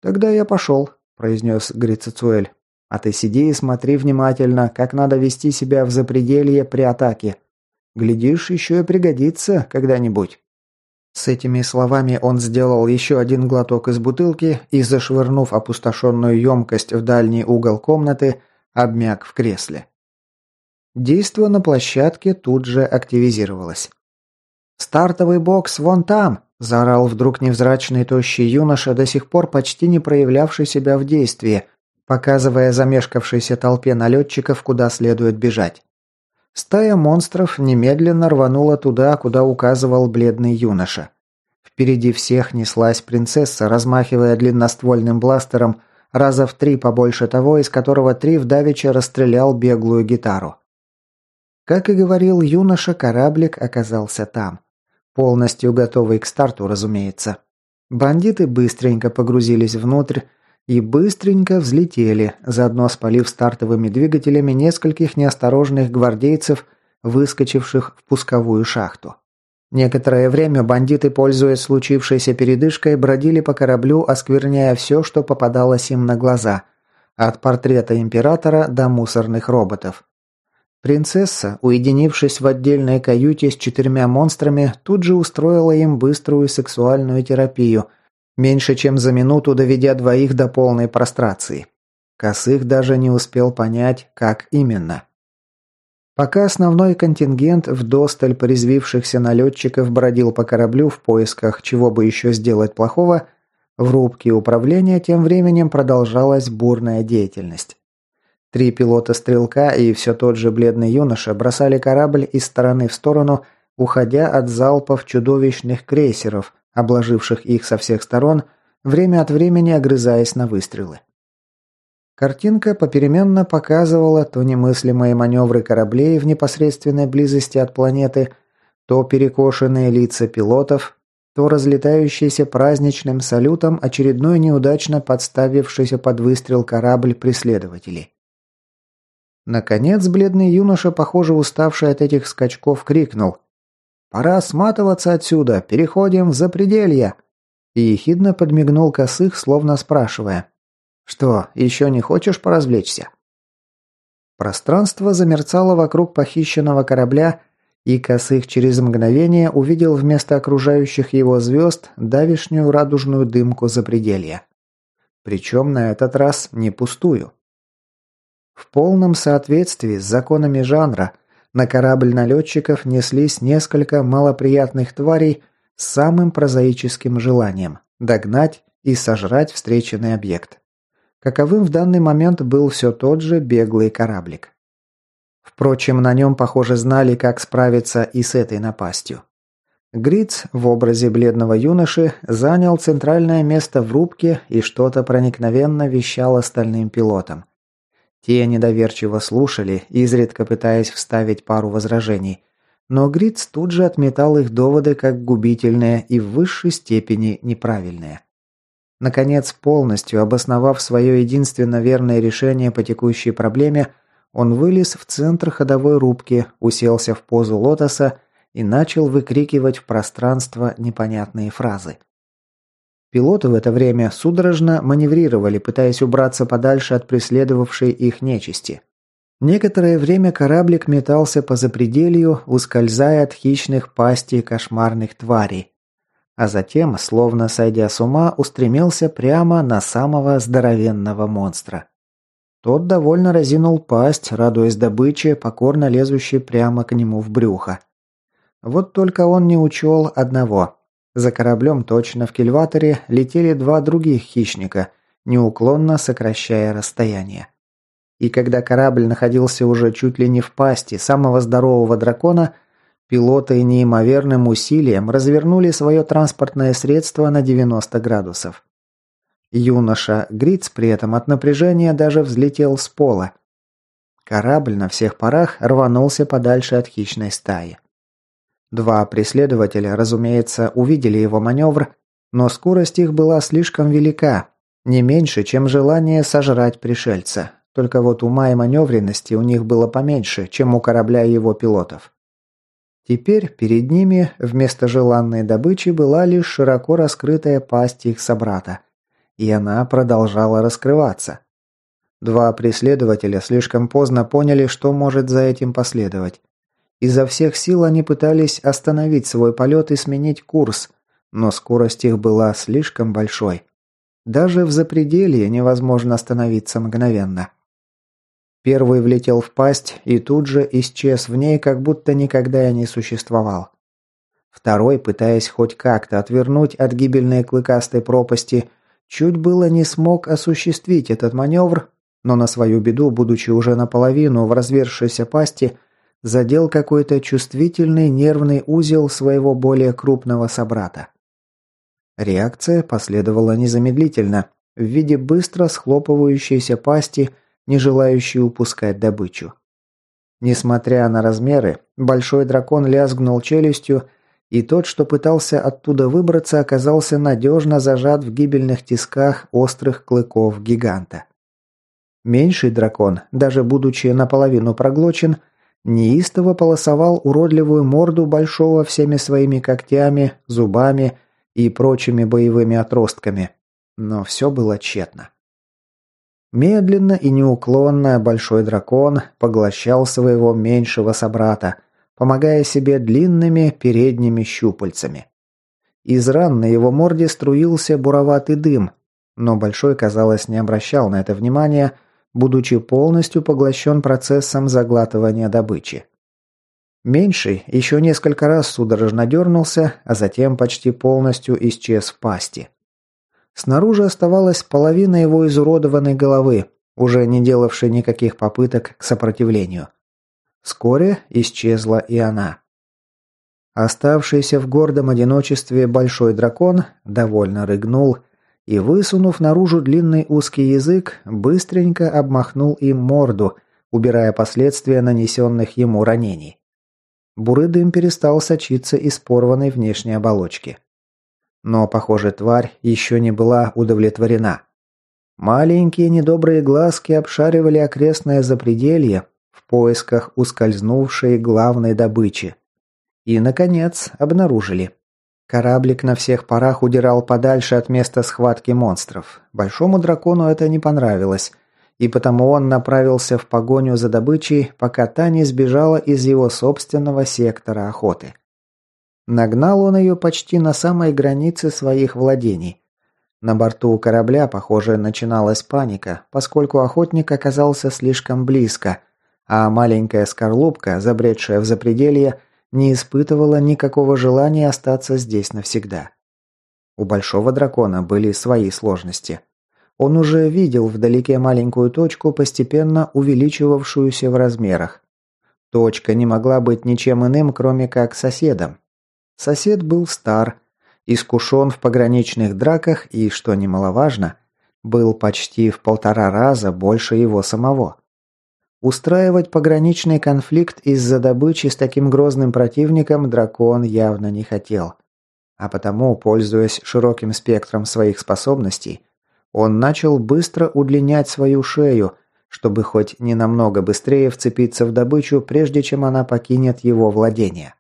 «Тогда я пошел», произнес Грицецуэль. «А ты сиди и смотри внимательно, как надо вести себя в запределье при атаке. Глядишь, еще и пригодится когда-нибудь». С этими словами он сделал еще один глоток из бутылки и, зашвырнув опустошенную емкость в дальний угол комнаты, обмяк в кресле. Действо на площадке тут же активизировалось. «Стартовый бокс вон там!» Заорал вдруг невзрачный тощий юноша, до сих пор почти не проявлявший себя в действии, показывая замешкавшейся толпе налетчиков, куда следует бежать. Стая монстров немедленно рванула туда, куда указывал бледный юноша. Впереди всех неслась принцесса, размахивая длинноствольным бластером, раза в три побольше того, из которого три вдавича расстрелял беглую гитару. Как и говорил юноша, кораблик оказался там. Полностью готовый к старту, разумеется. Бандиты быстренько погрузились внутрь и быстренько взлетели, заодно спалив стартовыми двигателями нескольких неосторожных гвардейцев, выскочивших в пусковую шахту. Некоторое время бандиты, пользуясь случившейся передышкой, бродили по кораблю, оскверняя все, что попадалось им на глаза, от портрета императора до мусорных роботов. Принцесса, уединившись в отдельной каюте с четырьмя монстрами, тут же устроила им быструю сексуальную терапию, меньше чем за минуту доведя двоих до полной прострации. Косых даже не успел понять, как именно. Пока основной контингент вдосталь порезвившихся налетчиков бродил по кораблю в поисках чего бы еще сделать плохого, в рубке управления тем временем продолжалась бурная деятельность. Три пилота-стрелка и все тот же бледный юноша бросали корабль из стороны в сторону, уходя от залпов чудовищных крейсеров, обложивших их со всех сторон, время от времени огрызаясь на выстрелы. Картинка попеременно показывала то немыслимые маневры кораблей в непосредственной близости от планеты, то перекошенные лица пилотов, то разлетающийся праздничным салютом очередной неудачно подставившийся под выстрел корабль преследователей. Наконец, бледный юноша, похоже уставший от этих скачков, крикнул. «Пора сматываться отсюда! Переходим в запределье!» И ехидно подмигнул косых, словно спрашивая. «Что, еще не хочешь поразвлечься?» Пространство замерцало вокруг похищенного корабля, и Косых через мгновение увидел вместо окружающих его звезд давишнюю радужную дымку запределья. Причем на этот раз не пустую. В полном соответствии с законами жанра, На корабль налетчиков неслись несколько малоприятных тварей с самым прозаическим желанием – догнать и сожрать встреченный объект. Каковым в данный момент был все тот же беглый кораблик. Впрочем, на нем, похоже, знали, как справиться и с этой напастью. Гриц в образе бледного юноши занял центральное место в рубке и что-то проникновенно вещал остальным пилотам. Те недоверчиво слушали, изредка пытаясь вставить пару возражений. Но Гриц тут же отметал их доводы как губительные и в высшей степени неправильные. Наконец, полностью обосновав свое единственно верное решение по текущей проблеме, он вылез в центр ходовой рубки, уселся в позу лотоса и начал выкрикивать в пространство непонятные фразы. Пилоты в это время судорожно маневрировали, пытаясь убраться подальше от преследовавшей их нечисти. Некоторое время кораблик метался по запределью, ускользая от хищных пастей кошмарных тварей. А затем, словно сойдя с ума, устремился прямо на самого здоровенного монстра. Тот довольно разинул пасть, радуясь добыче, покорно лезущей прямо к нему в брюхо. Вот только он не учел одного. За кораблем точно в кильваторе летели два других хищника, неуклонно сокращая расстояние. И когда корабль находился уже чуть ли не в пасти самого здорового дракона, пилоты неимоверным усилием развернули свое транспортное средство на 90 градусов. Юноша Гриц при этом от напряжения даже взлетел с пола. Корабль на всех парах рванулся подальше от хищной стаи. Два преследователя, разумеется, увидели его маневр, но скорость их была слишком велика, не меньше, чем желание сожрать пришельца. Только вот ума и маневренности у них было поменьше, чем у корабля и его пилотов. Теперь перед ними вместо желанной добычи была лишь широко раскрытая пасть их собрата. И она продолжала раскрываться. Два преследователя слишком поздно поняли, что может за этим последовать. Изо всех сил они пытались остановить свой полет и сменить курс, но скорость их была слишком большой. Даже в запределье невозможно остановиться мгновенно. Первый влетел в пасть и тут же исчез в ней, как будто никогда и не существовал. Второй, пытаясь хоть как-то отвернуть от гибельной клыкастой пропасти, чуть было не смог осуществить этот маневр, но на свою беду, будучи уже наполовину в развершейся пасти, задел какой-то чувствительный нервный узел своего более крупного собрата. Реакция последовала незамедлительно, в виде быстро схлопывающейся пасти, не желающей упускать добычу. Несмотря на размеры, большой дракон лязгнул челюстью, и тот, что пытался оттуда выбраться, оказался надежно зажат в гибельных тисках острых клыков гиганта. Меньший дракон, даже будучи наполовину проглочен, неистово полосовал уродливую морду большого всеми своими когтями, зубами и прочими боевыми отростками. Но все было тщетно. Медленно и неуклонно большой дракон поглощал своего меньшего собрата, помогая себе длинными передними щупальцами. Из ран на его морде струился буроватый дым, но Большой, казалось, не обращал на это внимания, будучи полностью поглощен процессом заглатывания добычи. Меньший еще несколько раз судорожно дернулся, а затем почти полностью исчез в пасти. Снаружи оставалась половина его изуродованной головы, уже не делавшей никаких попыток к сопротивлению. Вскоре исчезла и она. Оставшийся в гордом одиночестве большой дракон довольно рыгнул и, высунув наружу длинный узкий язык, быстренько обмахнул им морду, убирая последствия нанесенных ему ранений. Бурый дым перестал сочиться из порванной внешней оболочки. Но, похоже, тварь еще не была удовлетворена. Маленькие недобрые глазки обшаривали окрестное запределье в поисках ускользнувшей главной добычи. И, наконец, обнаружили. Кораблик на всех парах удирал подальше от места схватки монстров. Большому дракону это не понравилось, и потому он направился в погоню за добычей, пока та не сбежала из его собственного сектора охоты. Нагнал он ее почти на самой границе своих владений. На борту корабля, похоже, начиналась паника, поскольку охотник оказался слишком близко, а маленькая скорлупка, забредшая в запределье, не испытывала никакого желания остаться здесь навсегда. У большого дракона были свои сложности. Он уже видел вдалеке маленькую точку, постепенно увеличивавшуюся в размерах. Точка не могла быть ничем иным, кроме как соседом. Сосед был стар, искушен в пограничных драках и, что немаловажно, был почти в полтора раза больше его самого. Устраивать пограничный конфликт из-за добычи с таким грозным противником дракон явно не хотел. А потому, пользуясь широким спектром своих способностей, он начал быстро удлинять свою шею, чтобы хоть ненамного быстрее вцепиться в добычу, прежде чем она покинет его владение.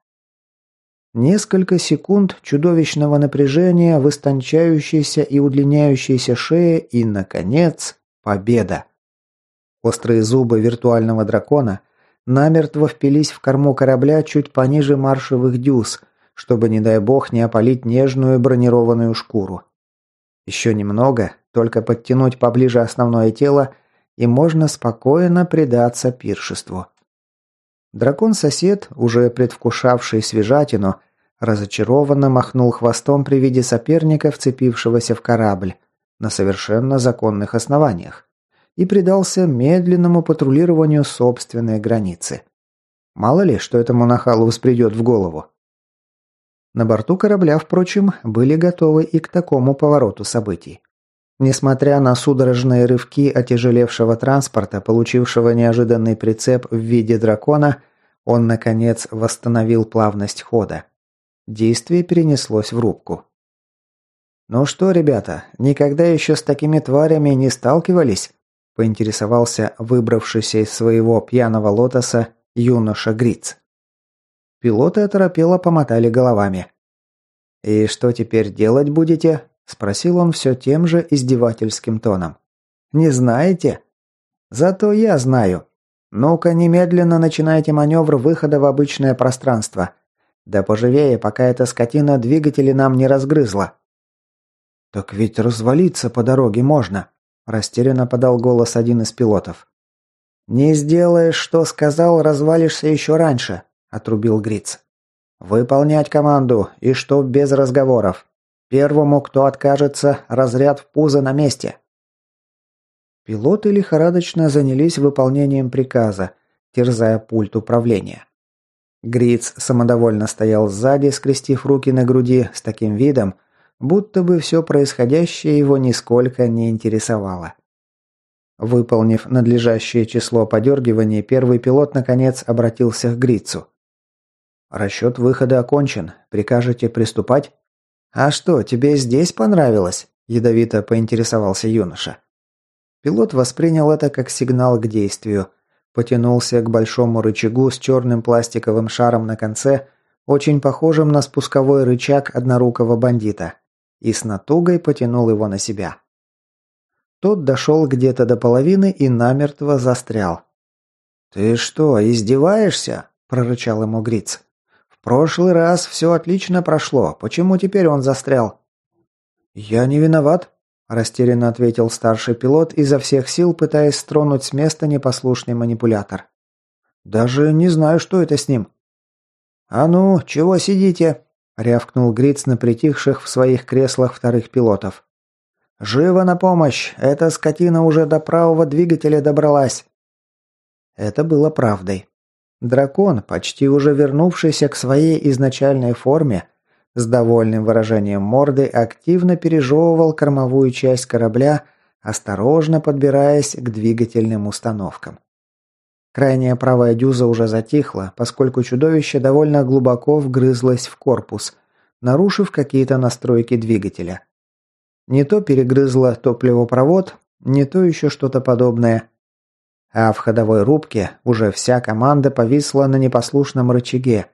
Несколько секунд чудовищного напряжения в истончающейся и удлиняющейся шее и, наконец, победа. Острые зубы виртуального дракона намертво впились в корму корабля чуть пониже маршевых дюз, чтобы, не дай бог, не опалить нежную бронированную шкуру. Еще немного, только подтянуть поближе основное тело, и можно спокойно предаться пиршеству. Дракон-сосед, уже предвкушавший свежатину, разочарованно махнул хвостом при виде соперника, вцепившегося в корабль, на совершенно законных основаниях и предался медленному патрулированию собственной границы. Мало ли, что этому нахалу взбредет в голову. На борту корабля, впрочем, были готовы и к такому повороту событий. Несмотря на судорожные рывки отяжелевшего транспорта, получившего неожиданный прицеп в виде дракона, он, наконец, восстановил плавность хода. Действие перенеслось в рубку. «Ну что, ребята, никогда еще с такими тварями не сталкивались?» Поинтересовался выбравшийся из своего пьяного лотоса юноша Гриц. Пилоты оторопело помотали головами. «И что теперь делать будете?» – спросил он все тем же издевательским тоном. «Не знаете?» «Зато я знаю. Ну-ка, немедленно начинайте маневр выхода в обычное пространство. Да поживее, пока эта скотина двигатели нам не разгрызла». «Так ведь развалиться по дороге можно», Растерянно подал голос один из пилотов. «Не сделаешь, что сказал, развалишься еще раньше», – отрубил Гриц. «Выполнять команду, и что без разговоров. Первому, кто откажется, разряд в пузо на месте». Пилоты лихорадочно занялись выполнением приказа, терзая пульт управления. Гриц самодовольно стоял сзади, скрестив руки на груди, с таким видом, будто бы все происходящее его нисколько не интересовало. Выполнив надлежащее число подергиваний, первый пилот наконец обратился к Грицу. «Расчет выхода окончен. Прикажете приступать?» «А что, тебе здесь понравилось?» – ядовито поинтересовался юноша. Пилот воспринял это как сигнал к действию. Потянулся к большому рычагу с черным пластиковым шаром на конце, очень похожим на спусковой рычаг однорукого бандита, и с натугой потянул его на себя. Тот дошел где-то до половины и намертво застрял. «Ты что, издеваешься?» – прорычал ему Гриц. «В прошлый раз все отлично прошло. Почему теперь он застрял?» «Я не виноват», – растерянно ответил старший пилот, изо всех сил пытаясь стронуть с места непослушный манипулятор. «Даже не знаю, что это с ним». «А ну, чего сидите?» Рявкнул Гриц на притихших в своих креслах вторых пилотов. «Живо на помощь! Эта скотина уже до правого двигателя добралась!» Это было правдой. Дракон, почти уже вернувшийся к своей изначальной форме, с довольным выражением морды активно пережевывал кормовую часть корабля, осторожно подбираясь к двигательным установкам. Крайняя правая дюза уже затихла, поскольку чудовище довольно глубоко вгрызлось в корпус, нарушив какие-то настройки двигателя. Не то перегрызло топливопровод, не то еще что-то подобное. А в ходовой рубке уже вся команда повисла на непослушном рычаге,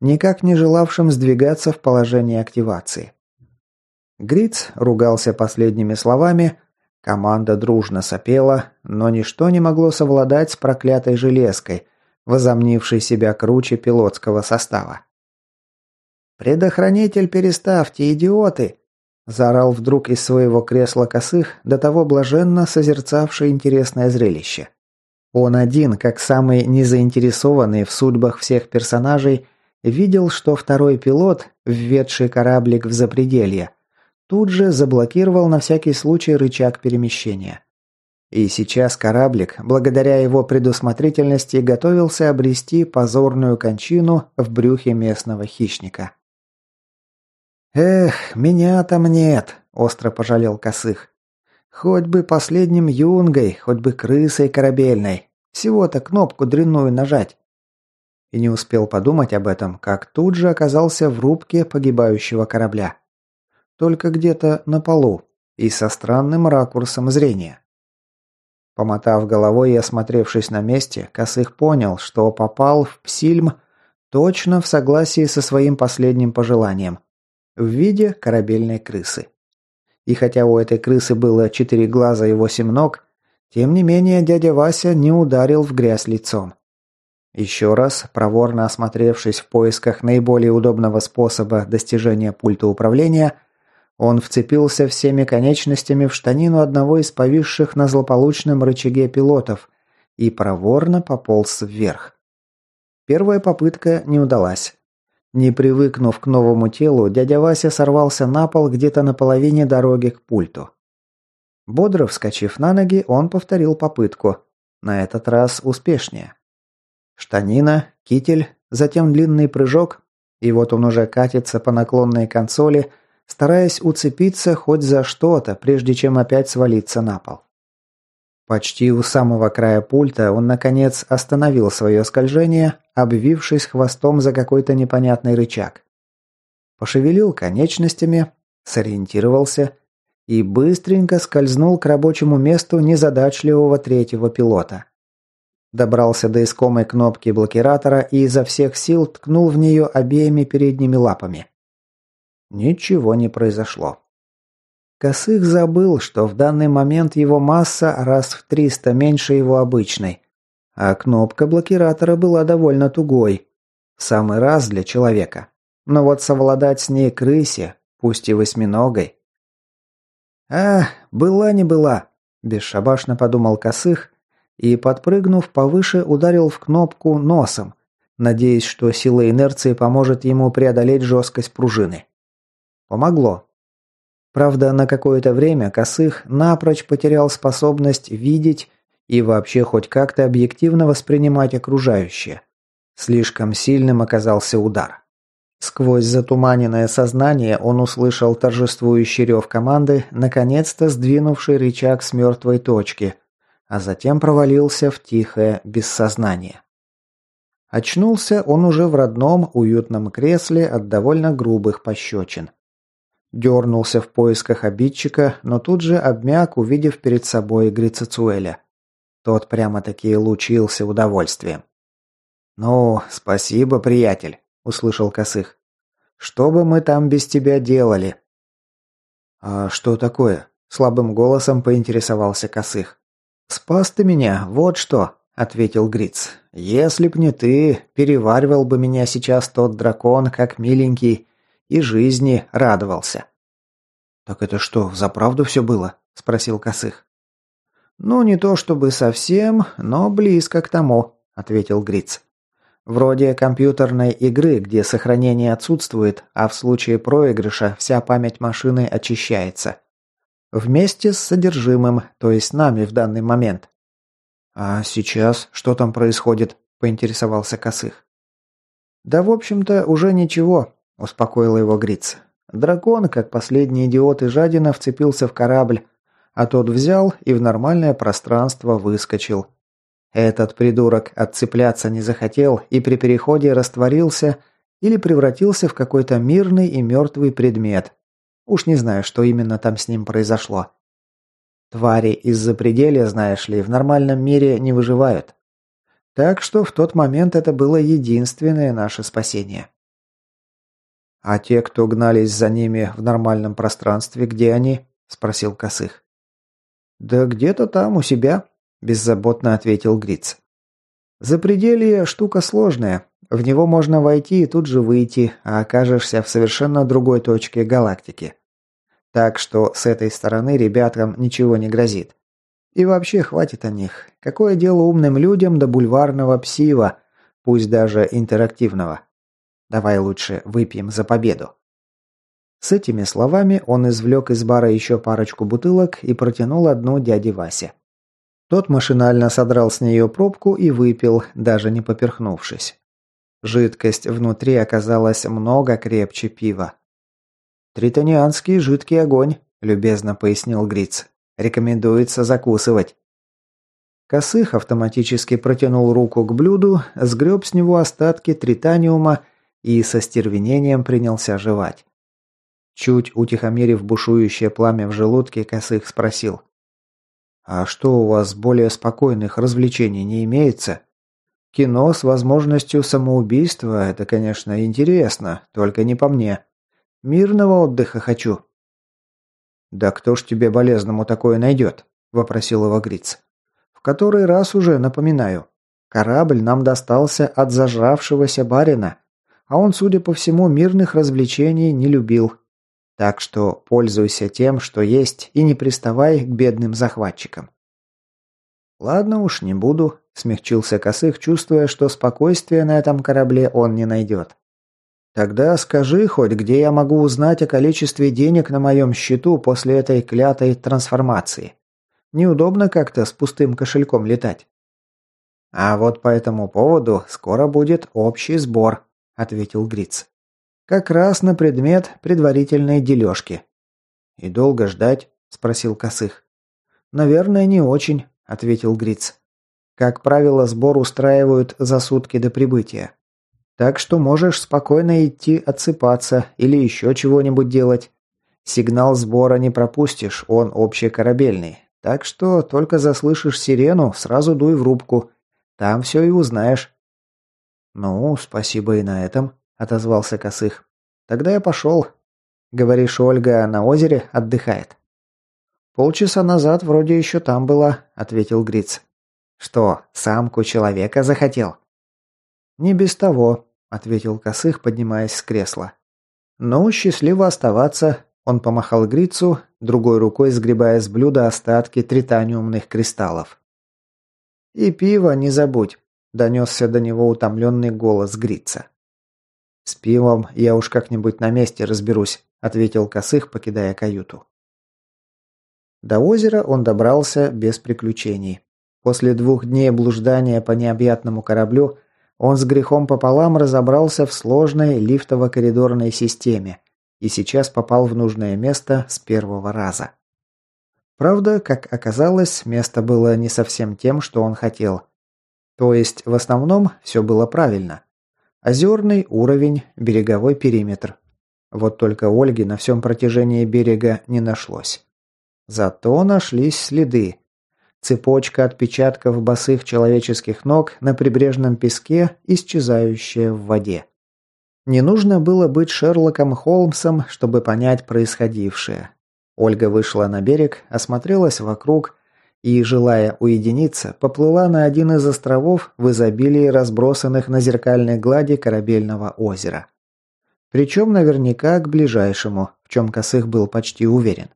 никак не желавшем сдвигаться в положение активации. Гриц ругался последними словами, Команда дружно сопела, но ничто не могло совладать с проклятой железкой, возомнившей себя круче пилотского состава. «Предохранитель переставьте, идиоты!» заорал вдруг из своего кресла косых, до того блаженно созерцавший интересное зрелище. Он один, как самый незаинтересованный в судьбах всех персонажей, видел, что второй пилот, введший кораблик в запределье, тут же заблокировал на всякий случай рычаг перемещения. И сейчас кораблик, благодаря его предусмотрительности, готовился обрести позорную кончину в брюхе местного хищника. «Эх, меня там нет», – остро пожалел Косых. «Хоть бы последним юнгой, хоть бы крысой корабельной. Всего-то кнопку дрянную нажать». И не успел подумать об этом, как тут же оказался в рубке погибающего корабля. Только где-то на полу и со странным ракурсом зрения. Помотав головой и осмотревшись на месте, Косых понял, что попал в Псильм точно в согласии со своим последним пожеланием в виде корабельной крысы. И хотя у этой крысы было четыре глаза и восемь ног, тем не менее дядя Вася не ударил в грязь лицом. Еще раз, проворно осмотревшись в поисках наиболее удобного способа достижения пульта управления, он вцепился всеми конечностями в штанину одного из повисших на злополучном рычаге пилотов и проворно пополз вверх. Первая попытка не удалась. Не привыкнув к новому телу, дядя Вася сорвался на пол где-то на половине дороги к пульту. Бодро вскочив на ноги, он повторил попытку. На этот раз успешнее. Штанина, китель, затем длинный прыжок, и вот он уже катится по наклонной консоли, стараясь уцепиться хоть за что-то, прежде чем опять свалиться на пол. Почти у самого края пульта он, наконец, остановил свое скольжение, обвившись хвостом за какой-то непонятный рычаг. Пошевелил конечностями, сориентировался и быстренько скользнул к рабочему месту незадачливого третьего пилота. Добрался до искомой кнопки блокиратора и изо всех сил ткнул в нее обеими передними лапами. Ничего не произошло. Косых забыл, что в данный момент его масса раз в 300 меньше его обычной, а кнопка блокиратора была довольно тугой. Самый раз для человека. Но вот совладать с ней крысе, пусть и восьминогой. «А, была не была», – бесшабашно подумал Косых и, подпрыгнув повыше, ударил в кнопку носом, надеясь, что сила инерции поможет ему преодолеть жесткость пружины. Помогло. Правда, на какое-то время Косых напрочь потерял способность видеть и вообще хоть как-то объективно воспринимать окружающее. Слишком сильным оказался удар. Сквозь затуманенное сознание он услышал торжествующий рев команды, наконец-то сдвинувший рычаг с мертвой точки, а затем провалился в тихое бессознание. Очнулся он уже в родном уютном кресле от довольно грубых пощечин. Дернулся в поисках обидчика, но тут же обмяк, увидев перед собой Грицацуэля. Тот прямо-таки лучился удовольствием. «Ну, спасибо, приятель», — услышал Косых. «Что бы мы там без тебя делали?» «А что такое?» — слабым голосом поинтересовался Косых. «Спас ты меня, вот что», — ответил Гриц. «Если б не ты, переваривал бы меня сейчас тот дракон, как миленький, и жизни радовался. «Так это что, за правду все было?» – спросил Косых. «Ну, не то чтобы совсем, но близко к тому», – ответил Гриц. «Вроде компьютерной игры, где сохранение отсутствует, а в случае проигрыша вся память машины очищается. Вместе с содержимым, то есть нами в данный момент». «А сейчас что там происходит?» – поинтересовался Косых. «Да, в общем-то, уже ничего успокоил его Гриц. Дракон, как последний идиот и жадина, вцепился в корабль, а тот взял и в нормальное пространство выскочил. Этот придурок отцепляться не захотел и при переходе растворился или превратился в какой-то мирный и мертвый предмет. Уж не знаю, что именно там с ним произошло. Твари из-за пределя, знаешь ли, в нормальном мире не выживают. Так что в тот момент это было единственное наше спасение. «А те, кто гнались за ними в нормальном пространстве, где они?» – спросил Косых. «Да где-то там, у себя», – беззаботно ответил Гриц. «Запределье – штука сложная. В него можно войти и тут же выйти, а окажешься в совершенно другой точке галактики. Так что с этой стороны ребятам ничего не грозит. И вообще хватит о них. Какое дело умным людям до бульварного псива, пусть даже интерактивного. Давай лучше выпьем за победу. С этими словами он извлек из бара еще парочку бутылок и протянул одну дяде Васе. Тот машинально содрал с нее пробку и выпил, даже не поперхнувшись. Жидкость внутри оказалась много крепче пива. «Тритонианский жидкий огонь», – любезно пояснил Гриц. «Рекомендуется закусывать». Косых автоматически протянул руку к блюду, сгреб с него остатки тританиума и со стервенением принялся жевать. Чуть утихомирив бушующее пламя в желудке, Косых спросил. «А что у вас более спокойных развлечений не имеется?» «Кино с возможностью самоубийства – это, конечно, интересно, только не по мне. Мирного отдыха хочу». «Да кто ж тебе болезному такое найдет?» – вопросил его Гриц. «В который раз уже напоминаю. Корабль нам достался от зажравшегося барина, а он, судя по всему, мирных развлечений не любил. Так что пользуйся тем, что есть, и не приставай к бедным захватчикам». «Ладно уж, не буду», – смягчился Косых, чувствуя, что спокойствия на этом корабле он не найдет. «Тогда скажи хоть, где я могу узнать о количестве денег на моем счету после этой клятой трансформации. Неудобно как-то с пустым кошельком летать». «А вот по этому поводу скоро будет общий сбор», – ответил Гриц. «Как раз на предмет предварительной дележки». «И долго ждать?» – спросил Косых. «Наверное, не очень», – ответил Гриц. «Как правило, сбор устраивают за сутки до прибытия. Так что можешь спокойно идти отсыпаться или еще чего-нибудь делать. Сигнал сбора не пропустишь, он общекорабельный. Так что только заслышишь сирену, сразу дуй в рубку. Там все и узнаешь». «Ну, спасибо и на этом», — отозвался Косых. «Тогда я пошел. Говоришь, Ольга на озере отдыхает?» «Полчаса назад вроде еще там была», — ответил Гриц. «Что, самку человека захотел?» «Не без того ответил Косых, поднимаясь с кресла. «Ну, счастливо оставаться», – он помахал Грицу, другой рукой сгребая с блюда остатки тританиумных кристаллов. «И пиво не забудь», – донесся до него утомленный голос Грица. «С пивом я уж как-нибудь на месте разберусь», – ответил Косых, покидая каюту. До озера он добрался без приключений. После двух дней блуждания по необъятному кораблю он с грехом пополам разобрался в сложной лифтово-коридорной системе и сейчас попал в нужное место с первого раза. Правда, как оказалось, место было не совсем тем, что он хотел. То есть, в основном, все было правильно. Озерный уровень, береговой периметр. Вот только Ольги на всем протяжении берега не нашлось. Зато нашлись следы. Цепочка отпечатков босых человеческих ног на прибрежном песке, исчезающая в воде. Не нужно было быть Шерлоком Холмсом, чтобы понять происходившее. Ольга вышла на берег, осмотрелась вокруг и, желая уединиться, поплыла на один из островов в изобилии разбросанных на зеркальной глади корабельного озера. Причем наверняка к ближайшему, в чем Косых был почти уверен.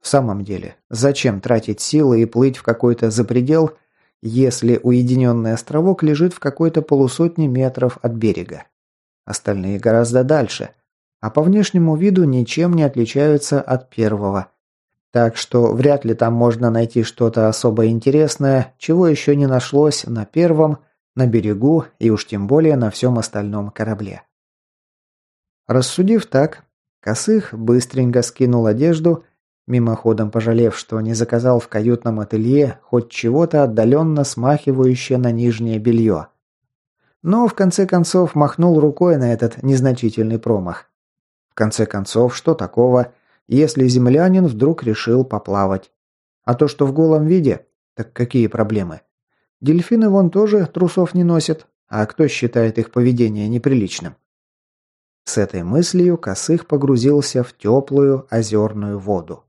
В самом деле, зачем тратить силы и плыть в какой-то запредел, если уединенный островок лежит в какой-то полусотни метров от берега? Остальные гораздо дальше, а по внешнему виду ничем не отличаются от первого. Так что вряд ли там можно найти что-то особо интересное, чего еще не нашлось на первом, на берегу и уж тем более на всем остальном корабле. Рассудив так, Косых быстренько скинул одежду мимоходом пожалев, что не заказал в каютном ателье хоть чего-то отдаленно смахивающее на нижнее белье. Но в конце концов махнул рукой на этот незначительный промах. В конце концов, что такого, если землянин вдруг решил поплавать? А то, что в голом виде, так какие проблемы? Дельфины вон тоже трусов не носят, а кто считает их поведение неприличным? С этой мыслью Косых погрузился в теплую озерную воду.